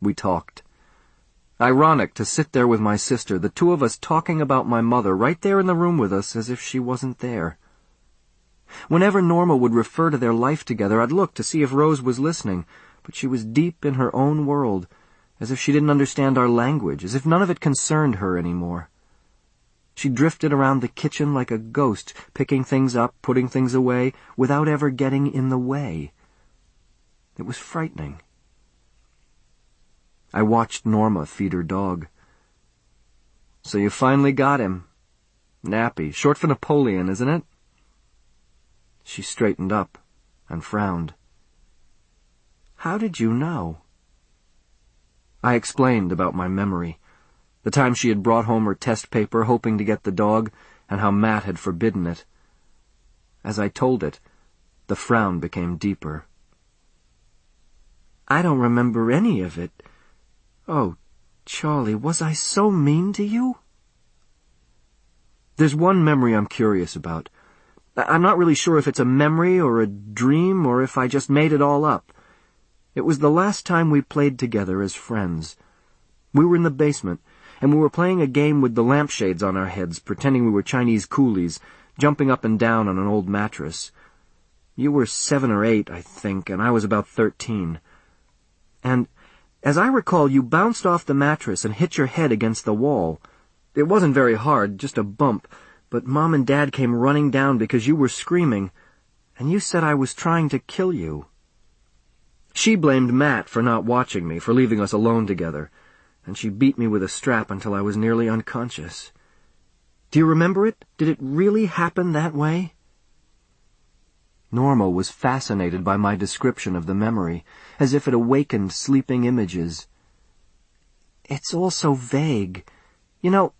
We talked. Ironic to sit there with my sister, the two of us talking about my mother right there in the room with us as if she wasn't there. Whenever Norma would refer to their life together, I'd look to see if Rose was listening, but she was deep in her own world, as if she didn't understand our language, as if none of it concerned her anymore. She drifted around the kitchen like a ghost, picking things up, putting things away, without ever getting in the way. It was frightening. I watched Norma feed her dog. So you finally got him. Nappy, short for Napoleon, isn't it? She straightened up and frowned. How did you know? I explained about my memory, the time she had brought home her test paper hoping to get the dog, and how Matt had forbidden it. As I told it, the frown became deeper. I don't remember any of it. Oh, Charlie, was I so mean to you? There's one memory I'm curious about. I'm not really sure if it's a memory or a dream or if I just made it all up. It was the last time we played together as friends. We were in the basement, and we were playing a game with the lampshades on our heads, pretending we were Chinese coolies, jumping up and down on an old mattress. You were seven or eight, I think, and I was about thirteen. And, as I recall, you bounced off the mattress and hit your head against the wall. It wasn't very hard, just a bump, but Mom and Dad came running down because you were screaming, and you said I was trying to kill you. She blamed Matt for not watching me, for leaving us alone together, and she beat me with a strap until I was nearly unconscious. Do you remember it? Did it really happen that way? Norma was fascinated by my description of the memory, as if it awakened sleeping images. It's all so vague. You know,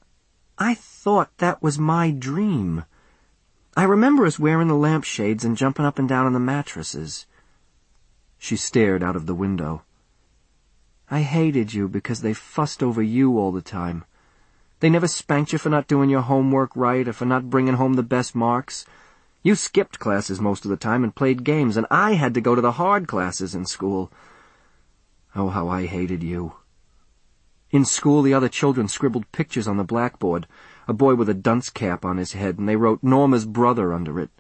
I thought that was my dream. I remember us wearing the lampshades and jumping up and down on the mattresses. She stared out of the window. I hated you because they fussed over you all the time. They never spanked you for not doing your homework right or for not bringing home the best marks. You skipped classes most of the time and played games, and I had to go to the hard classes in school. Oh, how I hated you. In school, the other children scribbled pictures on the blackboard, a boy with a dunce cap on his head, and they wrote Norma's brother under it.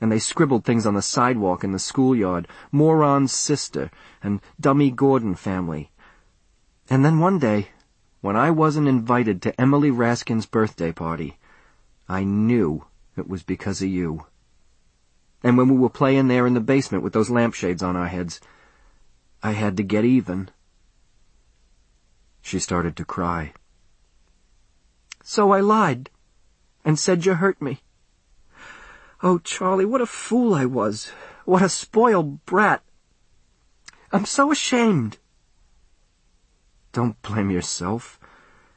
And they scribbled things on the sidewalk in the schoolyard, Moron's sister, and Dummy Gordon family. And then one day, when I wasn't invited to Emily Raskin's birthday party, I knew it was because of you. And when we were playing there in the basement with those lampshades on our heads, I had to get even. She started to cry. So I lied and said you hurt me. Oh, Charlie, what a fool I was. What a spoiled brat. I'm so ashamed. Don't blame yourself.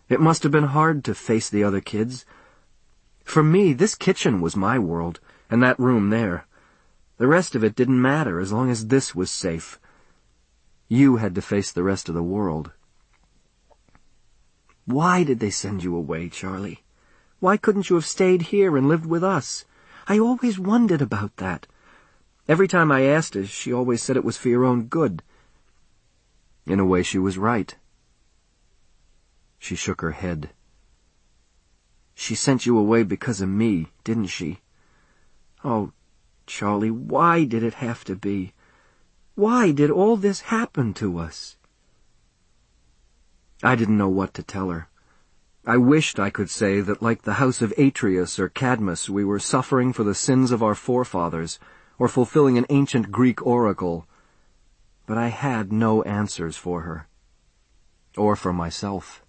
It must have been hard to face the other kids. For me, this kitchen was my world, and that room there. The rest of it didn't matter as long as this was safe. You had to face the rest of the world. Why did they send you away, Charlie? Why couldn't you have stayed here and lived with us? I always wondered about that. Every time I asked her, she always said it was for your own good. In a way, she was right. She shook her head. She sent you away because of me, didn't she? Oh, Charlie, why did it have to be? Why did all this happen to us? I didn't know what to tell her. I wished I could say that like the house of Atreus or Cadmus we were suffering for the sins of our forefathers, or fulfilling an ancient Greek oracle. But I had no answers for her. Or for myself.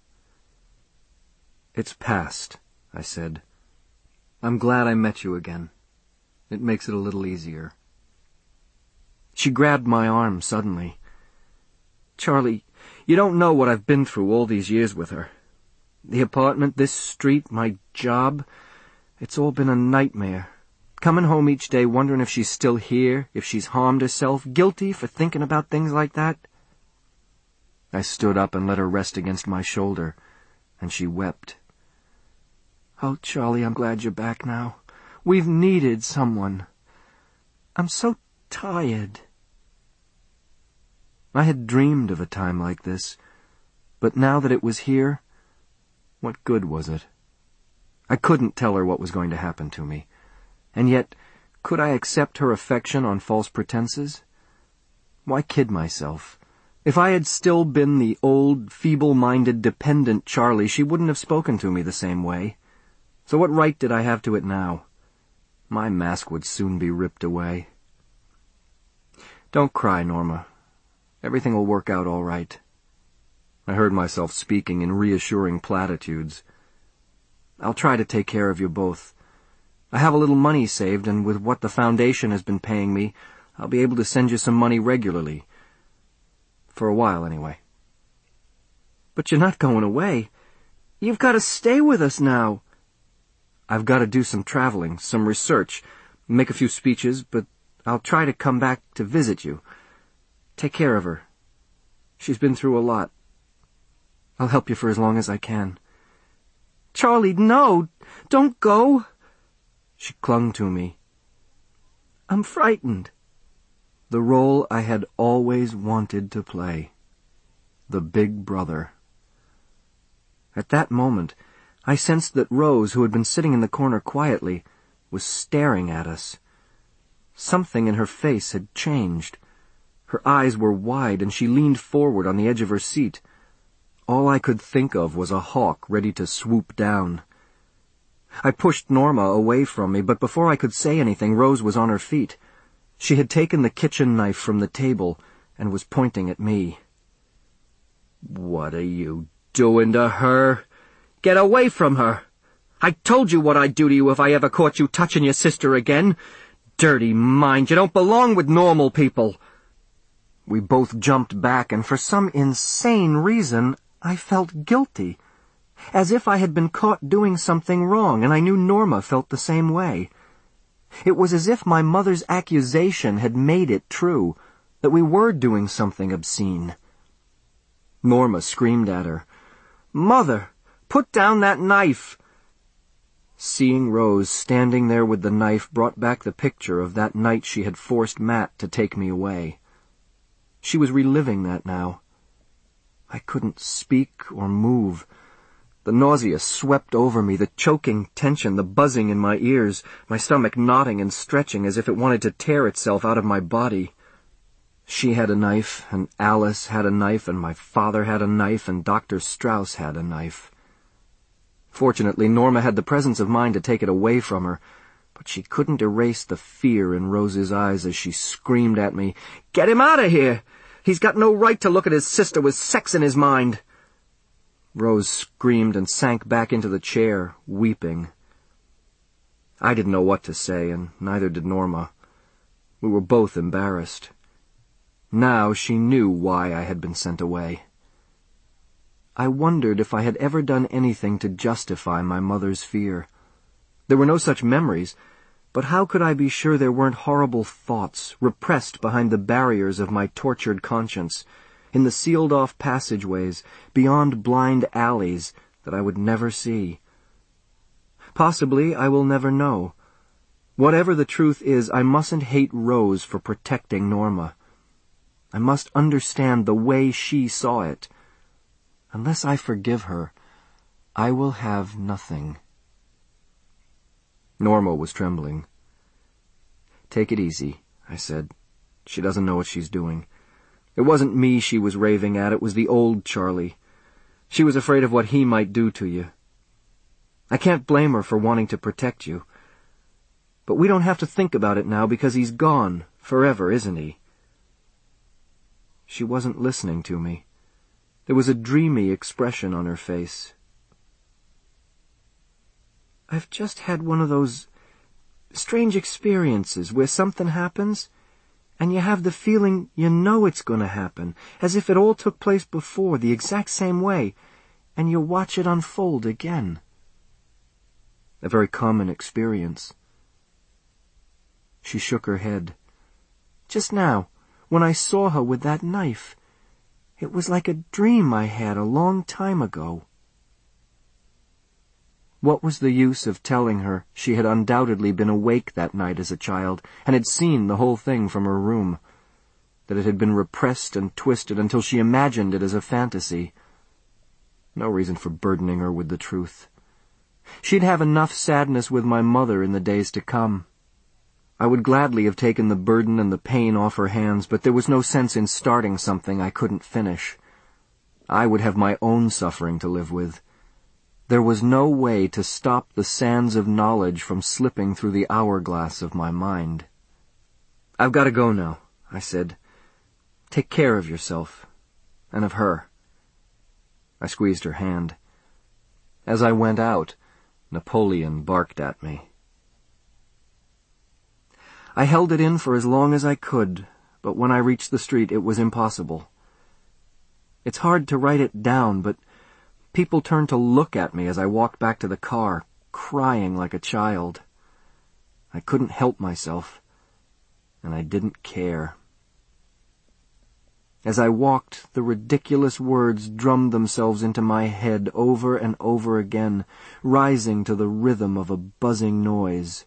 It's past, I said. I'm glad I met you again. It makes it a little easier. She grabbed my arm suddenly. Charlie, you don't know what I've been through all these years with her. The apartment, this street, my job, it's all been a nightmare. Coming home each day wondering if she's still here, if she's harmed herself, guilty for thinking about things like that. I stood up and let her rest against my shoulder, and she wept. Oh, Charlie, I'm glad you're back now. We've needed someone. I'm so tired. I had dreamed of a time like this, but now that it was here, what good was it? I couldn't tell her what was going to happen to me. And yet, could I accept her affection on false pretenses? Why kid myself? If I had still been the old, feeble-minded, dependent Charlie, she wouldn't have spoken to me the same way. So what right did I have to it now? My mask would soon be ripped away. Don't cry, Norma. Everything will work out all right. I heard myself speaking in reassuring platitudes. I'll try to take care of you both. I have a little money saved, and with what the Foundation has been paying me, I'll be able to send you some money regularly. For a while, anyway. But you're not going away. You've got to stay with us now. I've got to do some traveling, some research, make a few speeches, but I'll try to come back to visit you. Take care of her. She's been through a lot. I'll help you for as long as I can. Charlie, no! Don't go! She clung to me. I'm frightened. The role I had always wanted to play. The big brother. At that moment, I sensed that Rose, who had been sitting in the corner quietly, was staring at us. Something in her face had changed. Her eyes were wide, and she leaned forward on the edge of her seat. All I could think of was a hawk ready to swoop down. I pushed Norma away from me, but before I could say anything, Rose was on her feet. She had taken the kitchen knife from the table and was pointing at me. What are you doing to her? Get away from her! I told you what I'd do to you if I ever caught you touching your sister again. Dirty mind, you don't belong with normal people. We both jumped back, and for some insane reason, I felt guilty. As if I had been caught doing something wrong, and I knew Norma felt the same way. It was as if my mother's accusation had made it true, that we were doing something obscene. Norma screamed at her. Mother, put down that knife! Seeing Rose standing there with the knife brought back the picture of that night she had forced Matt to take me away. She was reliving that now. I couldn't speak or move. The nausea swept over me, the choking tension, the buzzing in my ears, my stomach knotting and stretching as if it wanted to tear itself out of my body. She had a knife, and Alice had a knife, and my father had a knife, and Dr. Strauss had a knife. Fortunately, Norma had the presence of mind to take it away from her, but she couldn't erase the fear in Rose's eyes as she screamed at me, Get him out of here! He's got no right to look at his sister with sex in his mind! Rose screamed and sank back into the chair, weeping. I didn't know what to say, and neither did Norma. We were both embarrassed. Now she knew why I had been sent away. I wondered if I had ever done anything to justify my mother's fear. There were no such memories, but how could I be sure there weren't horrible thoughts, repressed behind the barriers of my tortured conscience, in the sealed-off passageways, beyond blind alleys that I would never see? Possibly I will never know. Whatever the truth is, I mustn't hate Rose for protecting Norma. I must understand the way she saw it. Unless I forgive her, I will have nothing. Norma was trembling. Take it easy, I said. She doesn't know what she's doing. It wasn't me she was raving at, it was the old Charlie. She was afraid of what he might do to you. I can't blame her for wanting to protect you. But we don't have to think about it now because he's gone, forever, isn't he? She wasn't listening to me. There was a dreamy expression on her face. I've just had one of those strange experiences where something happens, and you have the feeling you know it's going to happen, as if it all took place before, the exact same way, and you watch it unfold again. A very common experience. She shook her head. Just now, when I saw her with that knife, it was like a dream I had a long time ago. What was the use of telling her she had undoubtedly been awake that night as a child, and had seen the whole thing from her room? that it had been repressed and twisted until she imagined it as a fantasy. No reason for burdening her with the truth. She'd have enough sadness with my mother in the days to come. I would gladly have taken the burden and the pain off her hands, but there was no sense in starting something I couldn't finish. I would have my own suffering to live with. There was no way to stop the sands of knowledge from slipping through the hourglass of my mind. I've got to go now, I said. Take care of yourself. And of her. I squeezed her hand. As I went out, Napoleon barked at me. I held it in for as long as I could, but when I reached the street it was impossible. It's hard to write it down, but people turned to look at me as I walked back to the car, crying like a child. I couldn't help myself, and I didn't care. As I walked, the ridiculous words drummed themselves into my head over and over again, rising to the rhythm of a buzzing noise.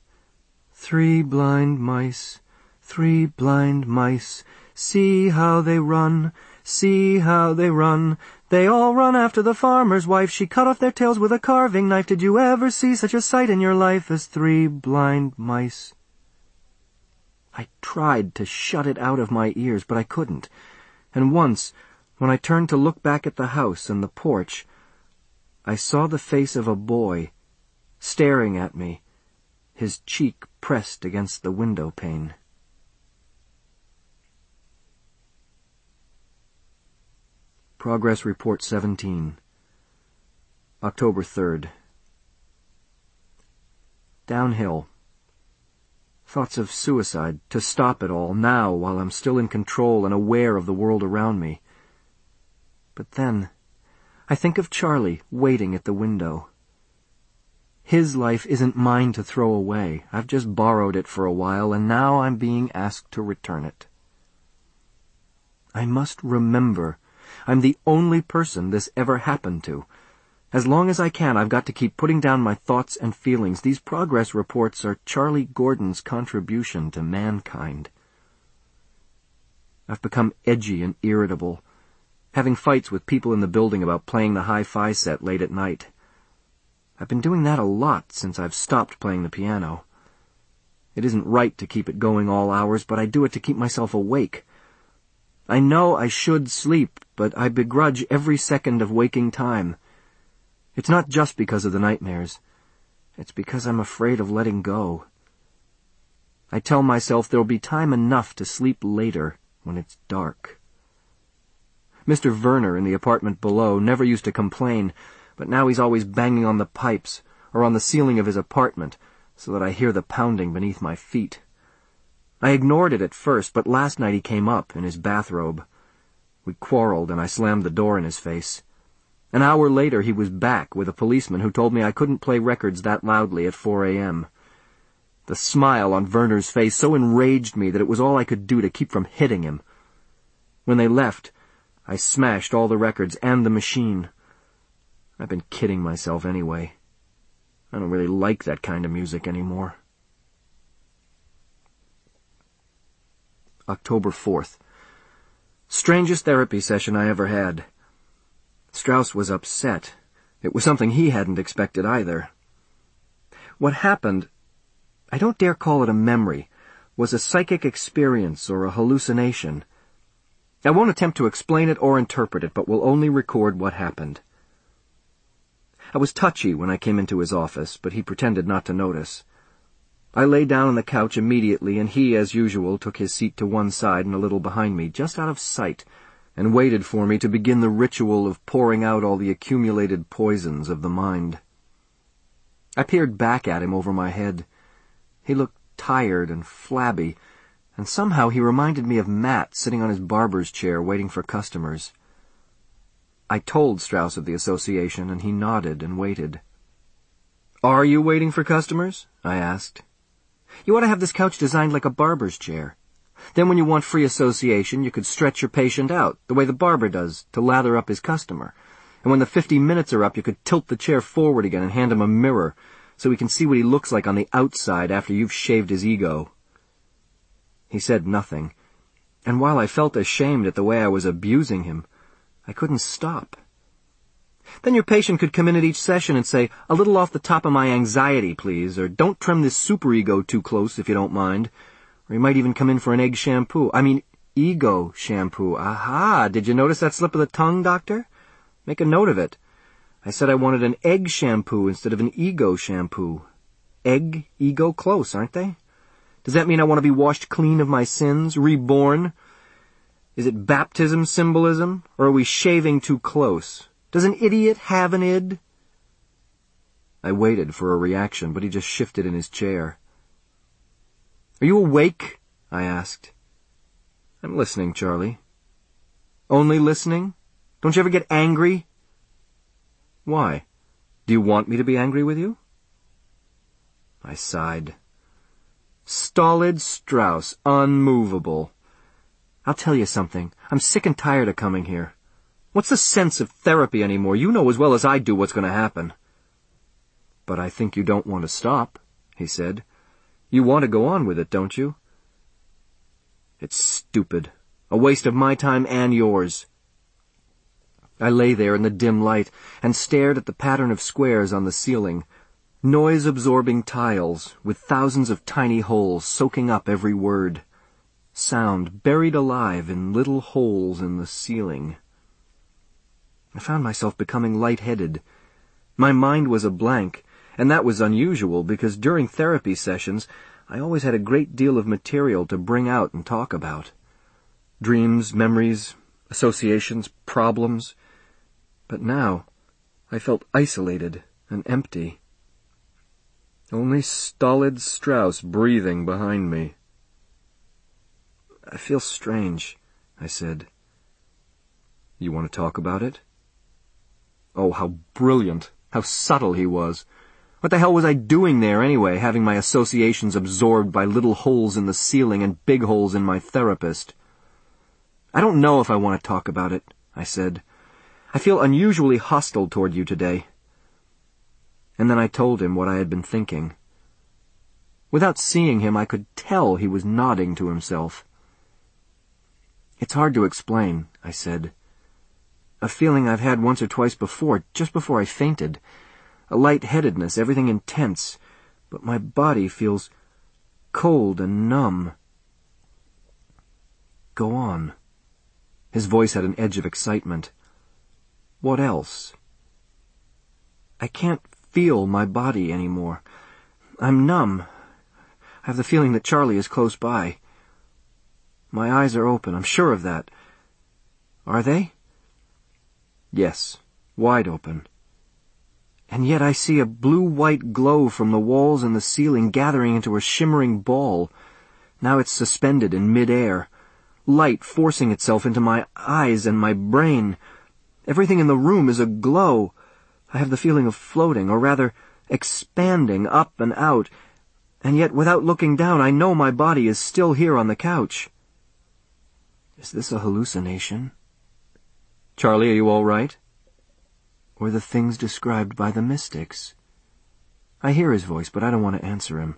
Three blind mice, three blind mice, see how they run, see how they run. They all run after the farmer's wife. She cut off their tails with a carving knife. Did you ever see such a sight in your life as three blind mice? I tried to shut it out of my ears, but I couldn't and once, when I turned to look back at the house and the porch, I saw the face of a boy, staring at me, his cheek pressed against the window pane. Progress Report 17 October 3rd Downhill Thoughts of suicide, to stop it all, now, while I'm still in control and aware of the world around me. But then, I think of Charlie waiting at the window. His life isn't mine to throw away. I've just borrowed it for a while, and now I'm being asked to return it. I must remember I'm the only person this ever happened to, as long as I can, I've got to keep putting down my thoughts and feelings. These progress reports are Charlie Gordon's contribution to mankind. I've become edgy and irritable, having fights with people in the building about playing the hi-fi set late at night. I've been doing that a lot since I've stopped playing the piano. It isn't right to keep it going all hours, but I do it to keep myself awake. I know I should sleep, but I begrudge every second of waking time. It's not just because of the nightmares. It's because I'm afraid of letting go. I tell myself there'll be time enough to sleep later when it's dark. Mr. Werner in the apartment below never used to complain, but now he's always banging on the pipes or on the ceiling of his apartment so that I hear the pounding beneath my feet. I ignored it at first, but last night he came up in his bathrobe. We quarreled and I slammed the door in his face. An hour later he was back with a policeman who told me I couldn't play records that loudly at 4 a.m. The smile on Werner's face so enraged me that it was all I could do to keep from hitting him. When they left, I smashed all the records and the machine. I've been kidding myself anyway. I don't really like that kind of music anymore. October 4th. Strangest therapy session I ever had. Strauss was upset. It was something he hadn't expected either. What happened, I don't dare call it a memory, was a psychic experience or a hallucination. I won't attempt to explain it or interpret it, but will only record what happened. I was touchy when I came into his office, but he pretended not to notice. I lay down on the couch immediately, and he, as usual, took his seat to one side and a little behind me, just out of sight, and waited for me to begin the ritual of pouring out all the accumulated poisons of the mind. I peered back at him over my head. He looked tired and flabby, and somehow he reminded me of Matt sitting on his barber's chair waiting for customers. I told Strauss of the association, and he nodded and waited. Are you waiting for customers? I asked. You ought to have this couch designed like a barber's chair. Then when you want free association, you could stretch your patient out, the way the barber does, to lather up his customer. And when the fifty minutes are up, you could tilt the chair forward again and hand him a mirror, so he can see what he looks like on the outside after you've shaved his ego. He said nothing, And while I felt ashamed at the way I was abusing him, I couldn't stop. Then your patient could come in at each session and say, a little off the top of my anxiety, please, or don't trim this superego too close if you don't mind. Or he might even come in for an egg shampoo. I mean, ego shampoo. Aha! Did you notice that slip of the tongue, doctor? Make a note of it. I said I wanted an egg shampoo instead of an ego shampoo. Egg, ego, close, aren't they? Does that mean I want to be washed clean of my sins, reborn? Is it baptism symbolism, or are we shaving too close? Does an idiot have an id? I waited for a reaction, but he just shifted in his chair. Are you awake? I asked. I'm listening, Charlie. Only listening? Don't you ever get angry? Why? Do you want me to be angry with you? I sighed. Stolid Strauss, unmovable. I'll tell you something. I'm sick and tired of coming here. What's the sense of therapy anymore? You know as well as I do what's going to happen. But I think you don't want to stop, he said. You want to go on with it, don't you? It's stupid. A waste of my time and yours. I lay there in the dim light and stared at the pattern of squares on the ceiling, noise-absorbing tiles with thousands of tiny holes soaking up every word. Sound buried alive in little holes in the ceiling. I found myself becoming lightheaded. My mind was a blank, and that was unusual because during therapy sessions I always had a great deal of material to bring out and talk about. Dreams, memories, associations, problems. But now, I felt isolated and empty. Only stolid Strauss breathing behind me. I feel strange, I said. You want to talk about it? Oh, how brilliant, how subtle he was. What the hell was I doing there anyway, having my associations absorbed by little holes in the ceiling and big holes in my therapist? I don't know if I want to talk about it, I said. I feel unusually hostile toward you today. And then I told him what I had been thinking. Without seeing him, I could tell he was nodding to himself. It's hard to explain, I said. A feeling I've had once or twice before, just before I fainted. A light-headedness, everything intense, but my body feels cold and numb. Go on. His voice had an edge of excitement. What else? I can't feel my body anymore. I'm numb. I have the feeling that Charlie is close by. My eyes are open, I'm sure of that. Are they? Yes, wide open. And yet I see a blue-white glow from the walls and the ceiling gathering into a shimmering ball. Now it's suspended in mid-air. Light forcing itself into my eyes and my brain. Everything in the room is aglow. I have the feeling of floating, or rather, expanding up and out, and yet without looking down I know my body is still here on the couch. Is this a hallucination? Charlie, are you all right? Or the things described by the mystics? I hear his voice, but I don't want to answer him.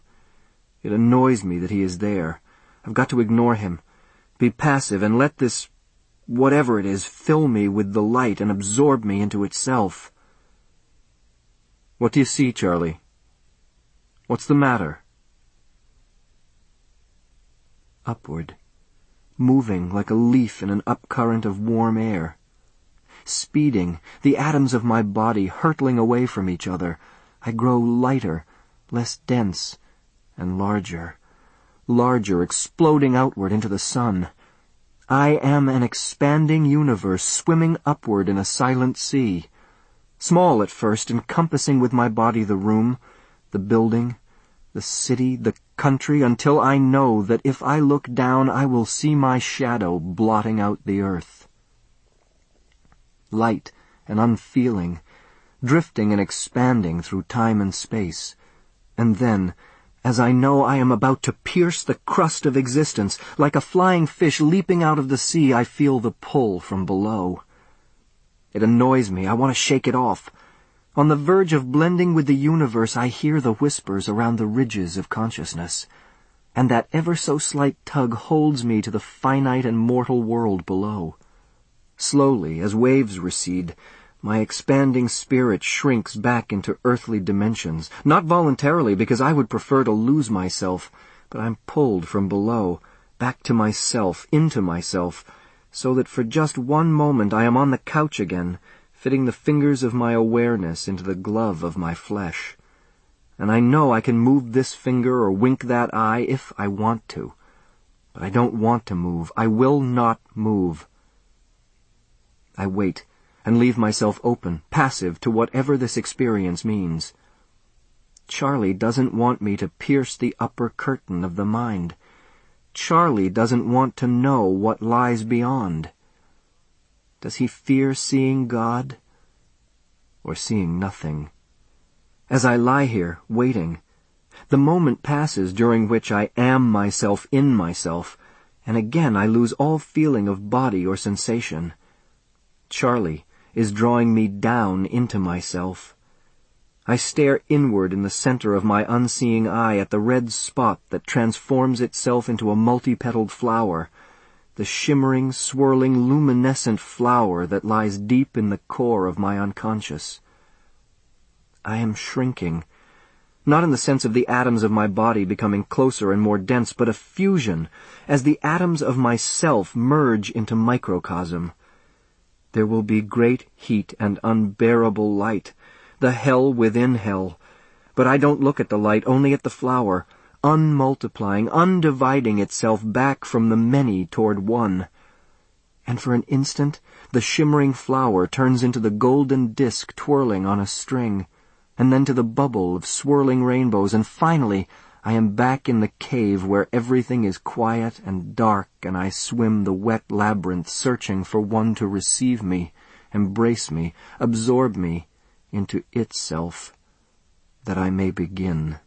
It annoys me that he is there. I've got to ignore him, be passive, and let this whatever it is, fill me with the light and absorb me into itself. What do you see, Charlie? What's the matter? Upward, moving like a leaf in an upcurrent of warm air. Speeding, the atoms of my body hurtling away from each other, I grow lighter, less dense, and larger. Larger, exploding outward into the sun. I am an expanding universe swimming upward in a silent sea. Small at first, encompassing with my body the room, the building, the city, the country, until I know that if I look down I will see my shadow blotting out the earth. Light and unfeeling, drifting and expanding through time and space, and then as I know I am about to pierce the crust of existence, like a flying fish leaping out of the sea, I feel the pull from below. It annoys me. I want to shake it off. On the verge of blending with the universe, I hear the whispers around the ridges of consciousness. and that ever so slight tug holds me to the finite and mortal world below. Slowly, as waves recede, my expanding spirit shrinks back into earthly dimensions, not voluntarily because I would prefer to lose myself, but I'm pulled from below, back to myself, into myself, so that for just one moment I am on the couch again, fitting the fingers of my awareness into the glove of my flesh and I know I can move this finger or wink that eye if I want to. But I don't want to move. I will not move. I wait and leave myself open, passive to whatever this experience means. Charlie doesn't want me to pierce the upper curtain of the mind. Charlie doesn't want to know what lies beyond. Does he fear seeing God or seeing nothing? As I lie here, waiting, the moment passes during which I am myself in myself, and again I lose all feeling of body or sensation. Charlie is drawing me down into myself. I stare inward in the center of my unseeing eye at the red spot that transforms itself into a multi-petaled flower, the shimmering, swirling, luminescent flower that lies deep in the core of my unconscious. I am shrinking. Not in the sense of the atoms of my body becoming closer and more dense, but a fusion, as the atoms of myself merge into microcosm. There will be great heat and unbearable light, the hell within hell. But I don't look at the light, only at the flower, unmultiplying, undividing itself back from the many toward one. And for an instant, the shimmering flower turns into the golden disk twirling on a string and then to the bubble of swirling rainbows, and finally I am back in the cave where everything is quiet and dark, and I swim the wet labyrinth searching for one to receive me, embrace me, absorb me into itself, that I may begin.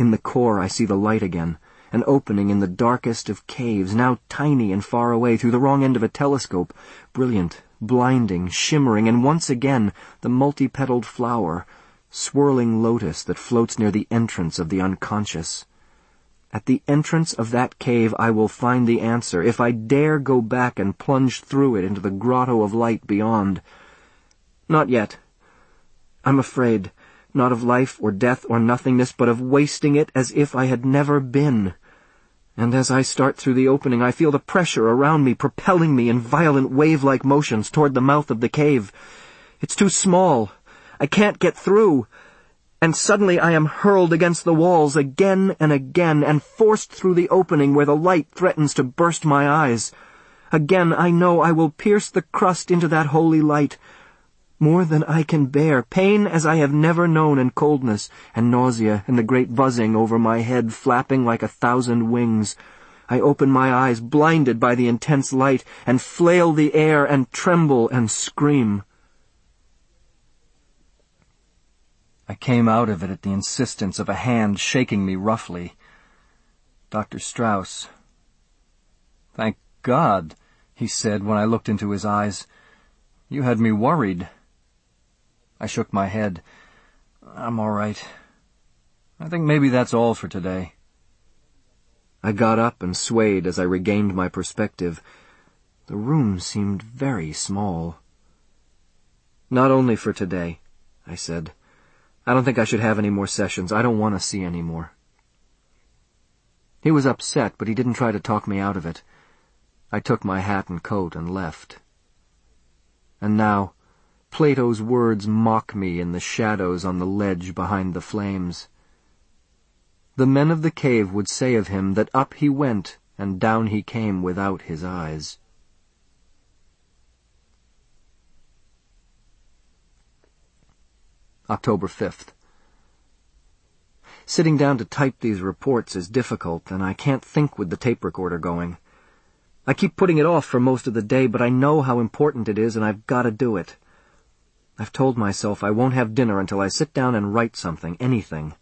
In the core I see the light again, an opening in the darkest of caves, now tiny and far away through the wrong end of a telescope, brilliant, blinding, shimmering, and once again the multi-petaled flower, swirling lotus that floats near the entrance of the unconscious. At the entrance of that cave I will find the answer, if I dare go back and plunge through it into the grotto of light beyond. Not yet. I'm afraid, not of life or death or nothingness, but of wasting it as if I had never been and as I start through the opening I feel the pressure around me propelling me in violent wave-like motions toward the mouth of the cave. It's too small. I can't get through. And suddenly I am hurled against the walls again and again and forced through the opening where the light threatens to burst my eyes. Again I know I will pierce the crust into that holy light, more than I can bear, pain as I have never known and coldness, and nausea, and the great buzzing over my head flapping like a thousand wings. I open my eyes, blinded by the intense light, and flail the air, and tremble, and scream. I came out of it at the insistence of a hand shaking me roughly. Dr. Strauss. Thank God, he said when I looked into his eyes. You had me worried. I shook my head. I'm all right. I think maybe that's all for today. I got up and swayed as I regained my perspective. The room seemed very small. Not only for today, I said. I don't think I should have any more sessions. I don't want to see any more. He was upset, but he didn't try to talk me out of it. I took my hat and coat and left. And now, Plato's words mock me in the shadows on the ledge behind the flames. The men of the cave would say of him that up he went and down he came without his eyes. October 5th. Sitting down to type these reports is difficult, and I can't think with the tape recorder going. I keep putting it off for most of the day, but I know how important it is, and I've got to do it. I've told myself I won't have dinner until I sit down and write something, anything.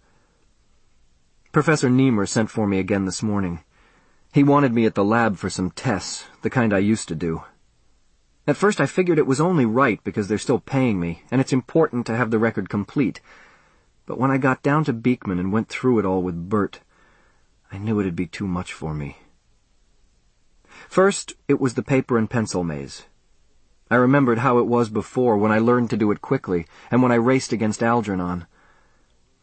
Professor Nemur sent for me again this morning. He wanted me at the lab for some tests, the kind I used to do. At first I figured it was only right because they're still paying me, and it's important to have the record complete. But when I got down to Beekman and went through it all with Bert, I knew it'd be too much for me. First, it was the paper and pencil maze. I remembered how it was before when I learned to do it quickly and when I raced against Algernon.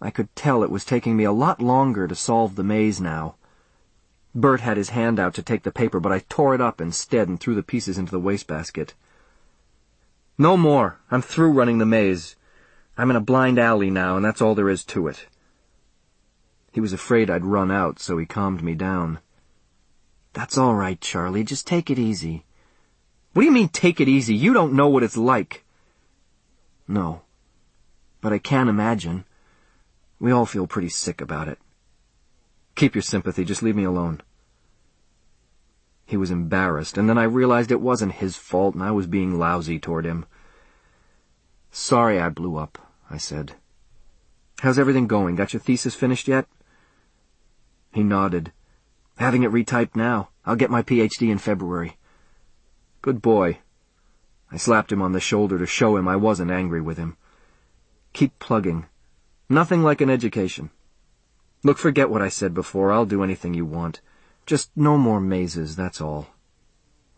I could tell it was taking me a lot longer to solve the maze now. Bert had his hand out to take the paper, but I tore it up instead and threw the pieces into the wastebasket. No more. I'm through running the maze. I'm in a blind alley now, and that's all there is to it. He was afraid I'd run out, so he calmed me down. That's all right, Charlie. Just take it easy. What do you mean, take it easy? You don't know what it's like. No. But I can imagine. We all feel pretty sick about it. Keep your sympathy. Just leave me alone. He was embarrassed, and then I realized it wasn't his fault and I was being lousy toward him. Sorry I blew up, I said. How's everything going? Got your thesis finished yet? He nodded. Having it retyped now. I'll get my PhD in February. Good boy. I slapped him on the shoulder to show him I wasn't angry with him. Keep plugging. Nothing like an education. Look, forget what I said before. I'll do anything you want. Just no more mazes, that's all.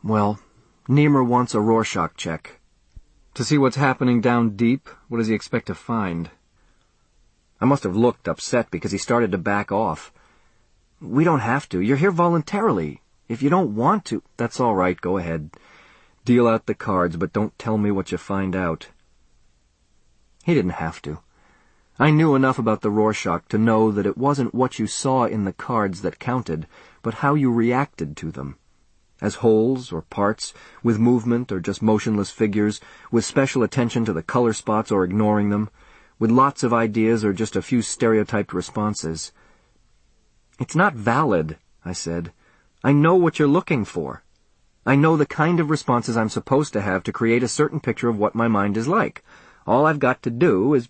Well, Nemur wants a Rorschach check. To see what's happening down deep? What does he expect to find? I must have looked upset because he started to back off. We don't have to. You're here voluntarily. If you don't want to... That's all right. Go ahead. Deal out the cards, but don't tell me what you find out. He didn't have to. I knew enough about the Rorschach to know that it wasn't what you saw in the cards that counted, but how you reacted to them. As wholes or parts, with movement or just motionless figures, with special attention to the color spots or ignoring them, with lots of ideas or just a few stereotyped responses. It's not valid, I said. I know what you're looking for. I know the kind of responses I'm supposed to have to create a certain picture of what my mind is like. All I've got to do is...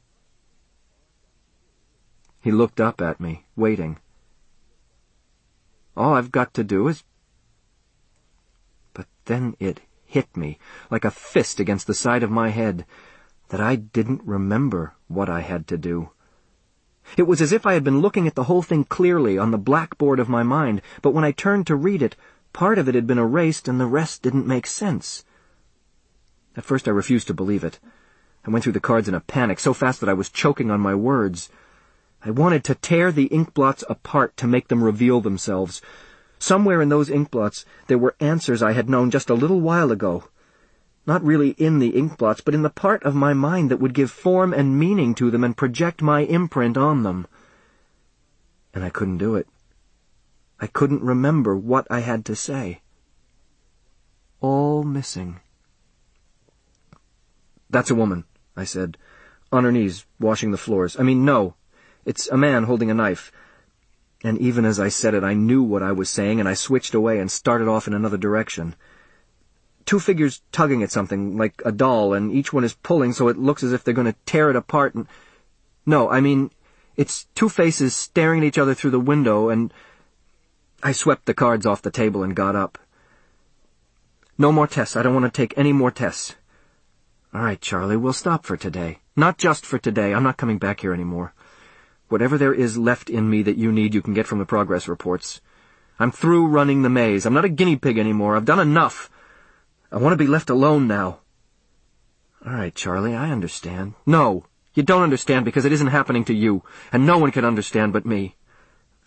He looked up at me, waiting. All I've got to do is... But then it hit me, like a fist against the side of my head, that I didn't remember what I had to do. It was as if I had been looking at the whole thing clearly on the blackboard of my mind, but when I turned to read it, part of it had been erased and the rest didn't make sense. At first I refused to believe it. I went through the cards in a panic, so fast that I was choking on my words. I wanted to tear the ink blots apart to make them reveal themselves. Somewhere in those ink blots there were answers I had known just a little while ago not really in the ink blots, but in the part of my mind that would give form and meaning to them and project my imprint on them. And I couldn't do it. I couldn't remember what I had to say. All missing. That's a woman, I said. On her knees, washing the floors. I mean, no. It's a man holding a knife. And even as I said it, I knew what I was saying, and I switched away and started off in another direction two figures tugging at something, like a doll, and each one is pulling so it looks as if they're going to tear it apart and... No, I mean, it's two faces staring at each other through the window, and... I swept the cards off the table and got up. No more tests. I don't want to take any more tests. All right, Charlie, we'll stop for today. Not just for today. I'm not coming back here anymore. Whatever there is left in me that you need, you can get from the progress reports. I'm through running the maze. I'm not a guinea pig anymore. I've done enough. I want to be left alone now. All right, Charlie, I understand. No, you don't understand because it isn't happening to you, and no one can understand but me.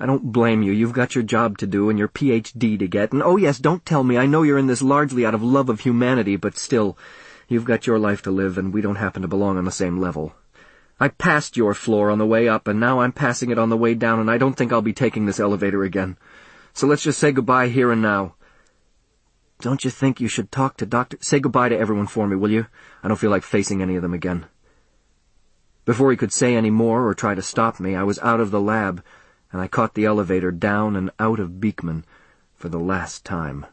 I don't blame you. You've got your job to do and your PhD to get, and oh yes, don't tell me. I know you're in this largely out of love of humanity, but still, you've got your life to live, and we don't happen to belong on the same level. I passed your floor on the way up, and now I'm passing it on the way down, and I don't think I'll be taking this elevator again. So let's just say goodbye here and now. Don't you think you should talk to Dr. Say goodbye to everyone for me, will you? I don't feel like facing any of them again. Before he could say any more or try to stop me, I was out of the lab, and I caught the elevator down and out of Beekman for the last time.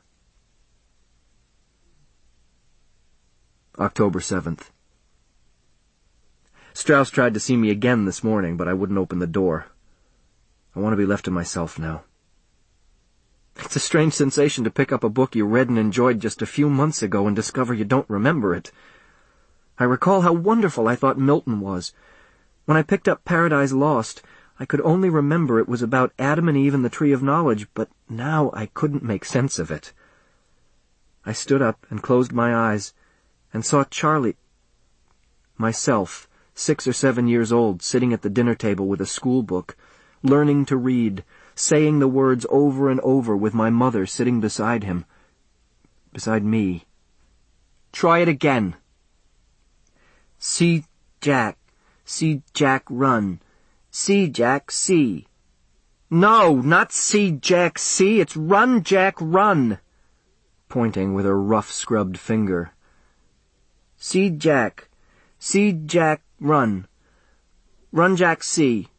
October 7th. Strauss tried to see me again this morning, but I wouldn't open the door. I want to be left to myself now. It's a strange sensation to pick up a book you read and enjoyed just a few months ago and discover you don't remember it. I recall how wonderful I thought Milton was. When I picked up Paradise Lost, I could only remember it was about Adam and Eve and the tree of knowledge, but now I couldn't make sense of it. I stood up and closed my eyes and saw Charlie, myself, six or seven years old, sitting at the dinner table with a school book, learning to read, saying the words over and over with my mother sitting beside him, beside me. Try it again. See Jack, see Jack run, see Jack see. No, not see Jack see, it's run Jack run, pointing with a rough scrubbed finger. See Jack, see Jack run, run Jack see.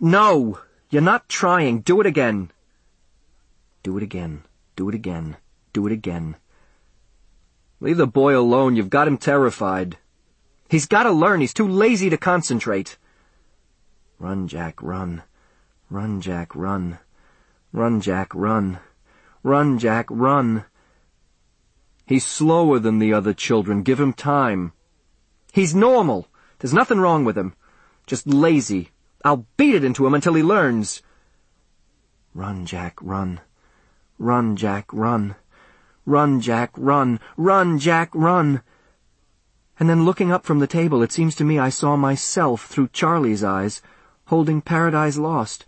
No, you're not trying, do it again. Do it again, do it again, do it again. Leave the boy alone, you've got him terrified. He's gotta learn, he's too lazy to concentrate. Run, Jack, run. Run, Jack, run. Run, Jack, run. Run, Jack, run. He's slower than the other children. Give him time. He's normal. There's nothing wrong with him. Just lazy. I'll beat it into him until he learns. Run, Jack, run. Run, Jack, run. Run, Jack, run. Run, Jack, run. And then looking up from the table, it seems to me I saw myself through Charlie's eyes, holding Paradise Lost,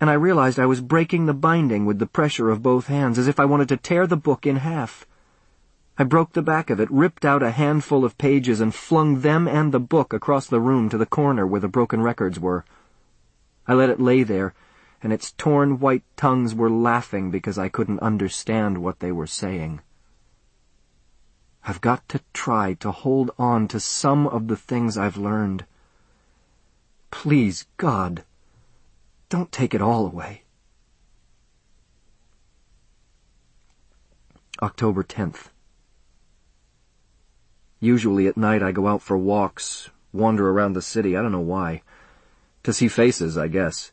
and I realized I was breaking the binding with the pressure of both hands, as if I wanted to tear the book in half. I broke the back of it, ripped out a handful of pages, and flung them and the book across the room to the corner where the broken records were. I let it lay there, and its torn white tongues were laughing because I couldn't understand what they were saying. I've got to try to hold on to some of the things I've learned. Please, God, don't take it all away. October 10th. Usually at night I go out for walks, wander around the city, I don't know why. To see faces, I guess.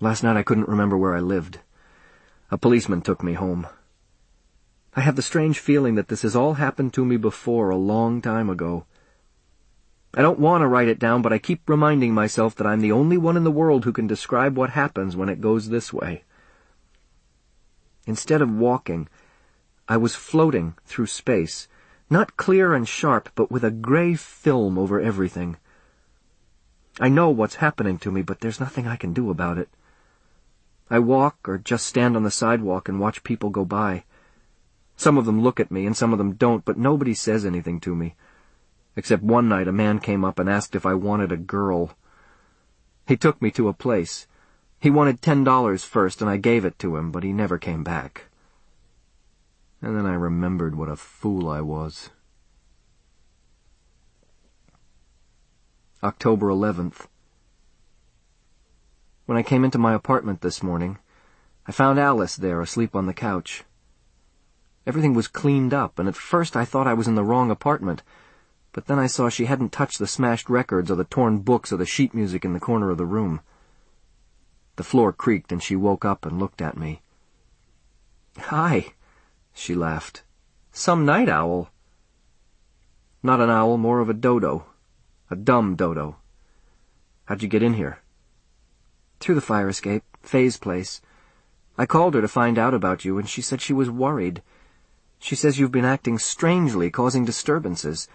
Last night I couldn't remember where I lived. A policeman took me home. I have the strange feeling that this has all happened to me before a long time ago. I don't want to write it down, but I keep reminding myself that I'm the only one in the world who can describe what happens when it goes this way. Instead of walking, I was floating through space, not clear and sharp, but with a gray film over everything. I know what's happening to me, but there's nothing I can do about it. I walk or just stand on the sidewalk and watch people go by. Some of them look at me and some of them don't, but nobody says anything to me. Except one night a man came up and asked if I wanted a girl. He took me to a place. He wanted ten dollars first, and I gave it to him, but he never came back. And then I remembered what a fool I was. October 11th. When I came into my apartment this morning, I found Alice there asleep on the couch. Everything was cleaned up, and at first I thought I was in the wrong apartment, but then I saw she hadn't touched the smashed records or the torn books or the sheet music in the corner of the room. The floor creaked, and she woke up and looked at me. Hi, she laughed. Some night owl. Not an owl, more of a dodo. A dumb dodo. How'd you get in here? Through the fire escape, Fay's place. I called her to find out about you, and she said she was worried. She says you've been acting strangely, causing disturbances.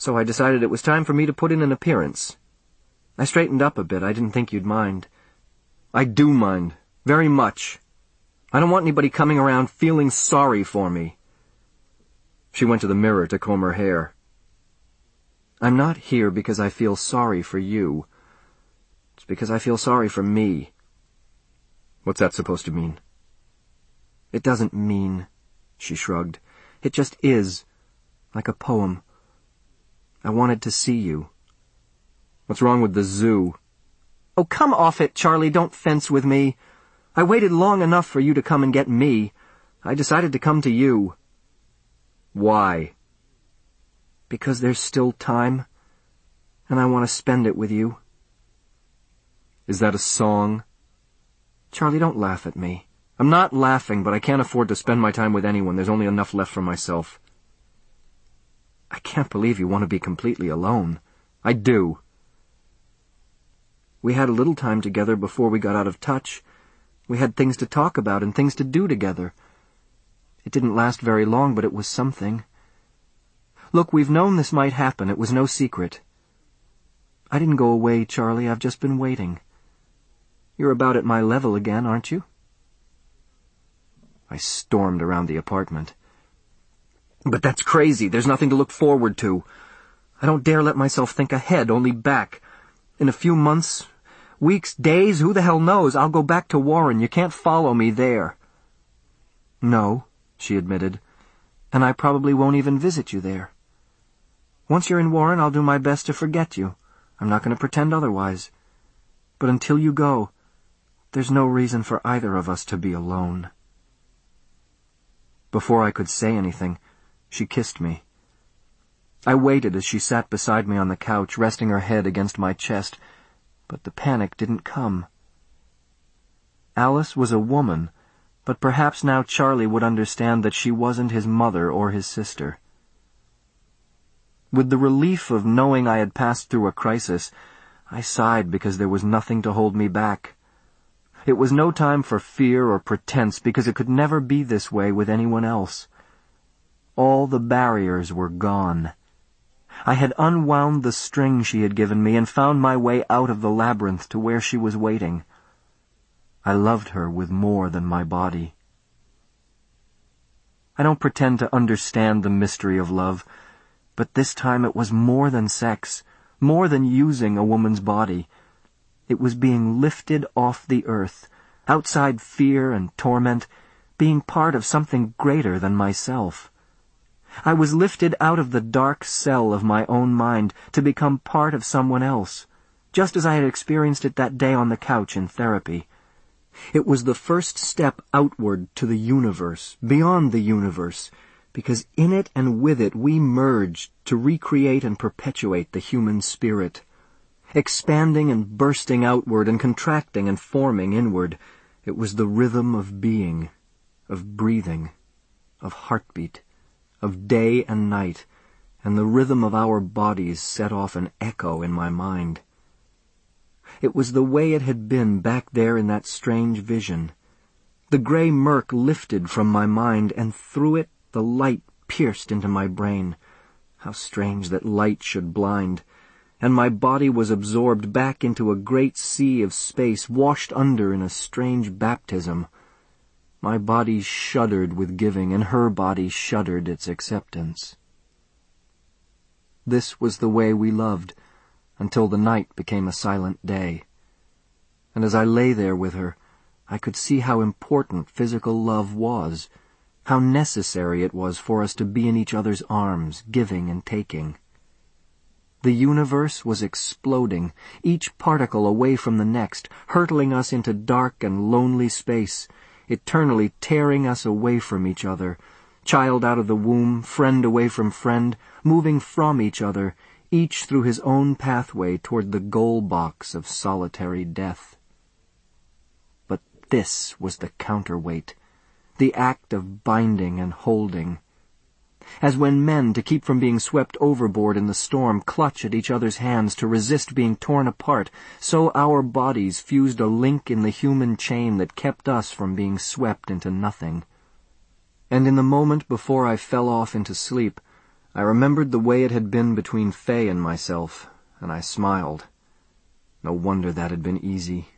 So I decided it was time for me to put in an appearance. I straightened up a bit. I didn't think you'd mind. I do mind. Very much. I don't want anybody coming around feeling sorry for me. She went to the mirror to comb her hair. I'm not here because I feel sorry for you. It's because I feel sorry for me. What's that supposed to mean? It doesn't mean she shrugged. It just is. Like a poem. I wanted to see you. What's wrong with the zoo? Oh, come off it, Charlie. Don't fence with me. I waited long enough for you to come and get me. I decided to come to you. Why? Because there's still time, and I want to spend it with you. Is that a song? Charlie, don't laugh at me. I'm not laughing, but I can't afford to spend my time with anyone. There's only enough left for myself. I can't believe you want to be completely alone. I do. We had a little time together before we got out of touch. We had things to talk about and things to do together. It didn't last very long, but it was something. Look, we've known this might happen. It was no secret. I didn't go away, Charlie. I've just been waiting. You're about at my level again, aren't you? I stormed around the apartment. But that's crazy. There's nothing to look forward to. I don't dare let myself think ahead, only back. In a few months, weeks, days, who the hell knows, I'll go back to Warren. You can't follow me there. No, she admitted, and I probably won't even visit you there. Once you're in Warren, I'll do my best to forget you. I'm not going to pretend otherwise. But until you go, there's no reason for either of us to be alone. Before I could say anything, she kissed me. I waited as she sat beside me on the couch, resting her head against my chest, but the panic didn't come. Alice was a woman, but perhaps now Charlie would understand that she wasn't his mother or his sister. With the relief of knowing I had passed through a crisis, I sighed because there was nothing to hold me back. It was no time for fear or pretense because it could never be this way with anyone else. All the barriers were gone. I had unwound the string she had given me and found my way out of the labyrinth to where she was waiting. I loved her with more than my body. I don't pretend to understand the mystery of love, but this time it was more than sex, more than using a woman's body. It was being lifted off the earth, outside fear and torment, being part of something greater than myself. I was lifted out of the dark cell of my own mind to become part of someone else, just as I had experienced it that day on the couch in therapy. It was the first step outward to the universe, beyond the universe, because in it and with it we merged to recreate and perpetuate the human spirit. Expanding and bursting outward and contracting and forming inward, it was the rhythm of being, of breathing, of heartbeat, of day and night, and the rhythm of our bodies set off an echo in my mind. It was the way it had been back there in that strange vision. The gray murk lifted from my mind, and through it the light pierced into my brain. How strange that light should blind. And my body was absorbed back into a great sea of space, washed under in a strange baptism. My body shuddered with giving, and her body shuddered its acceptance. This was the way we loved, until the night became a silent day. And as I lay there with her, I could see how important physical love was, how necessary it was for us to be in each other's arms, giving and taking. The universe was exploding, each particle away from the next, hurtling us into dark and lonely space, eternally tearing us away from each other, child out of the womb, friend away from friend, moving from each other, each through his own pathway toward the goal box of solitary death. But this was the counterweight, the act of binding and holding. As when men, to keep from being swept overboard in the storm, clutch at each other's hands to resist being torn apart, so our bodies fused a link in the human chain that kept us from being swept into nothing. And in the moment before I fell off into sleep, I remembered the way it had been between Fay and myself, and I smiled. No wonder that had been easy.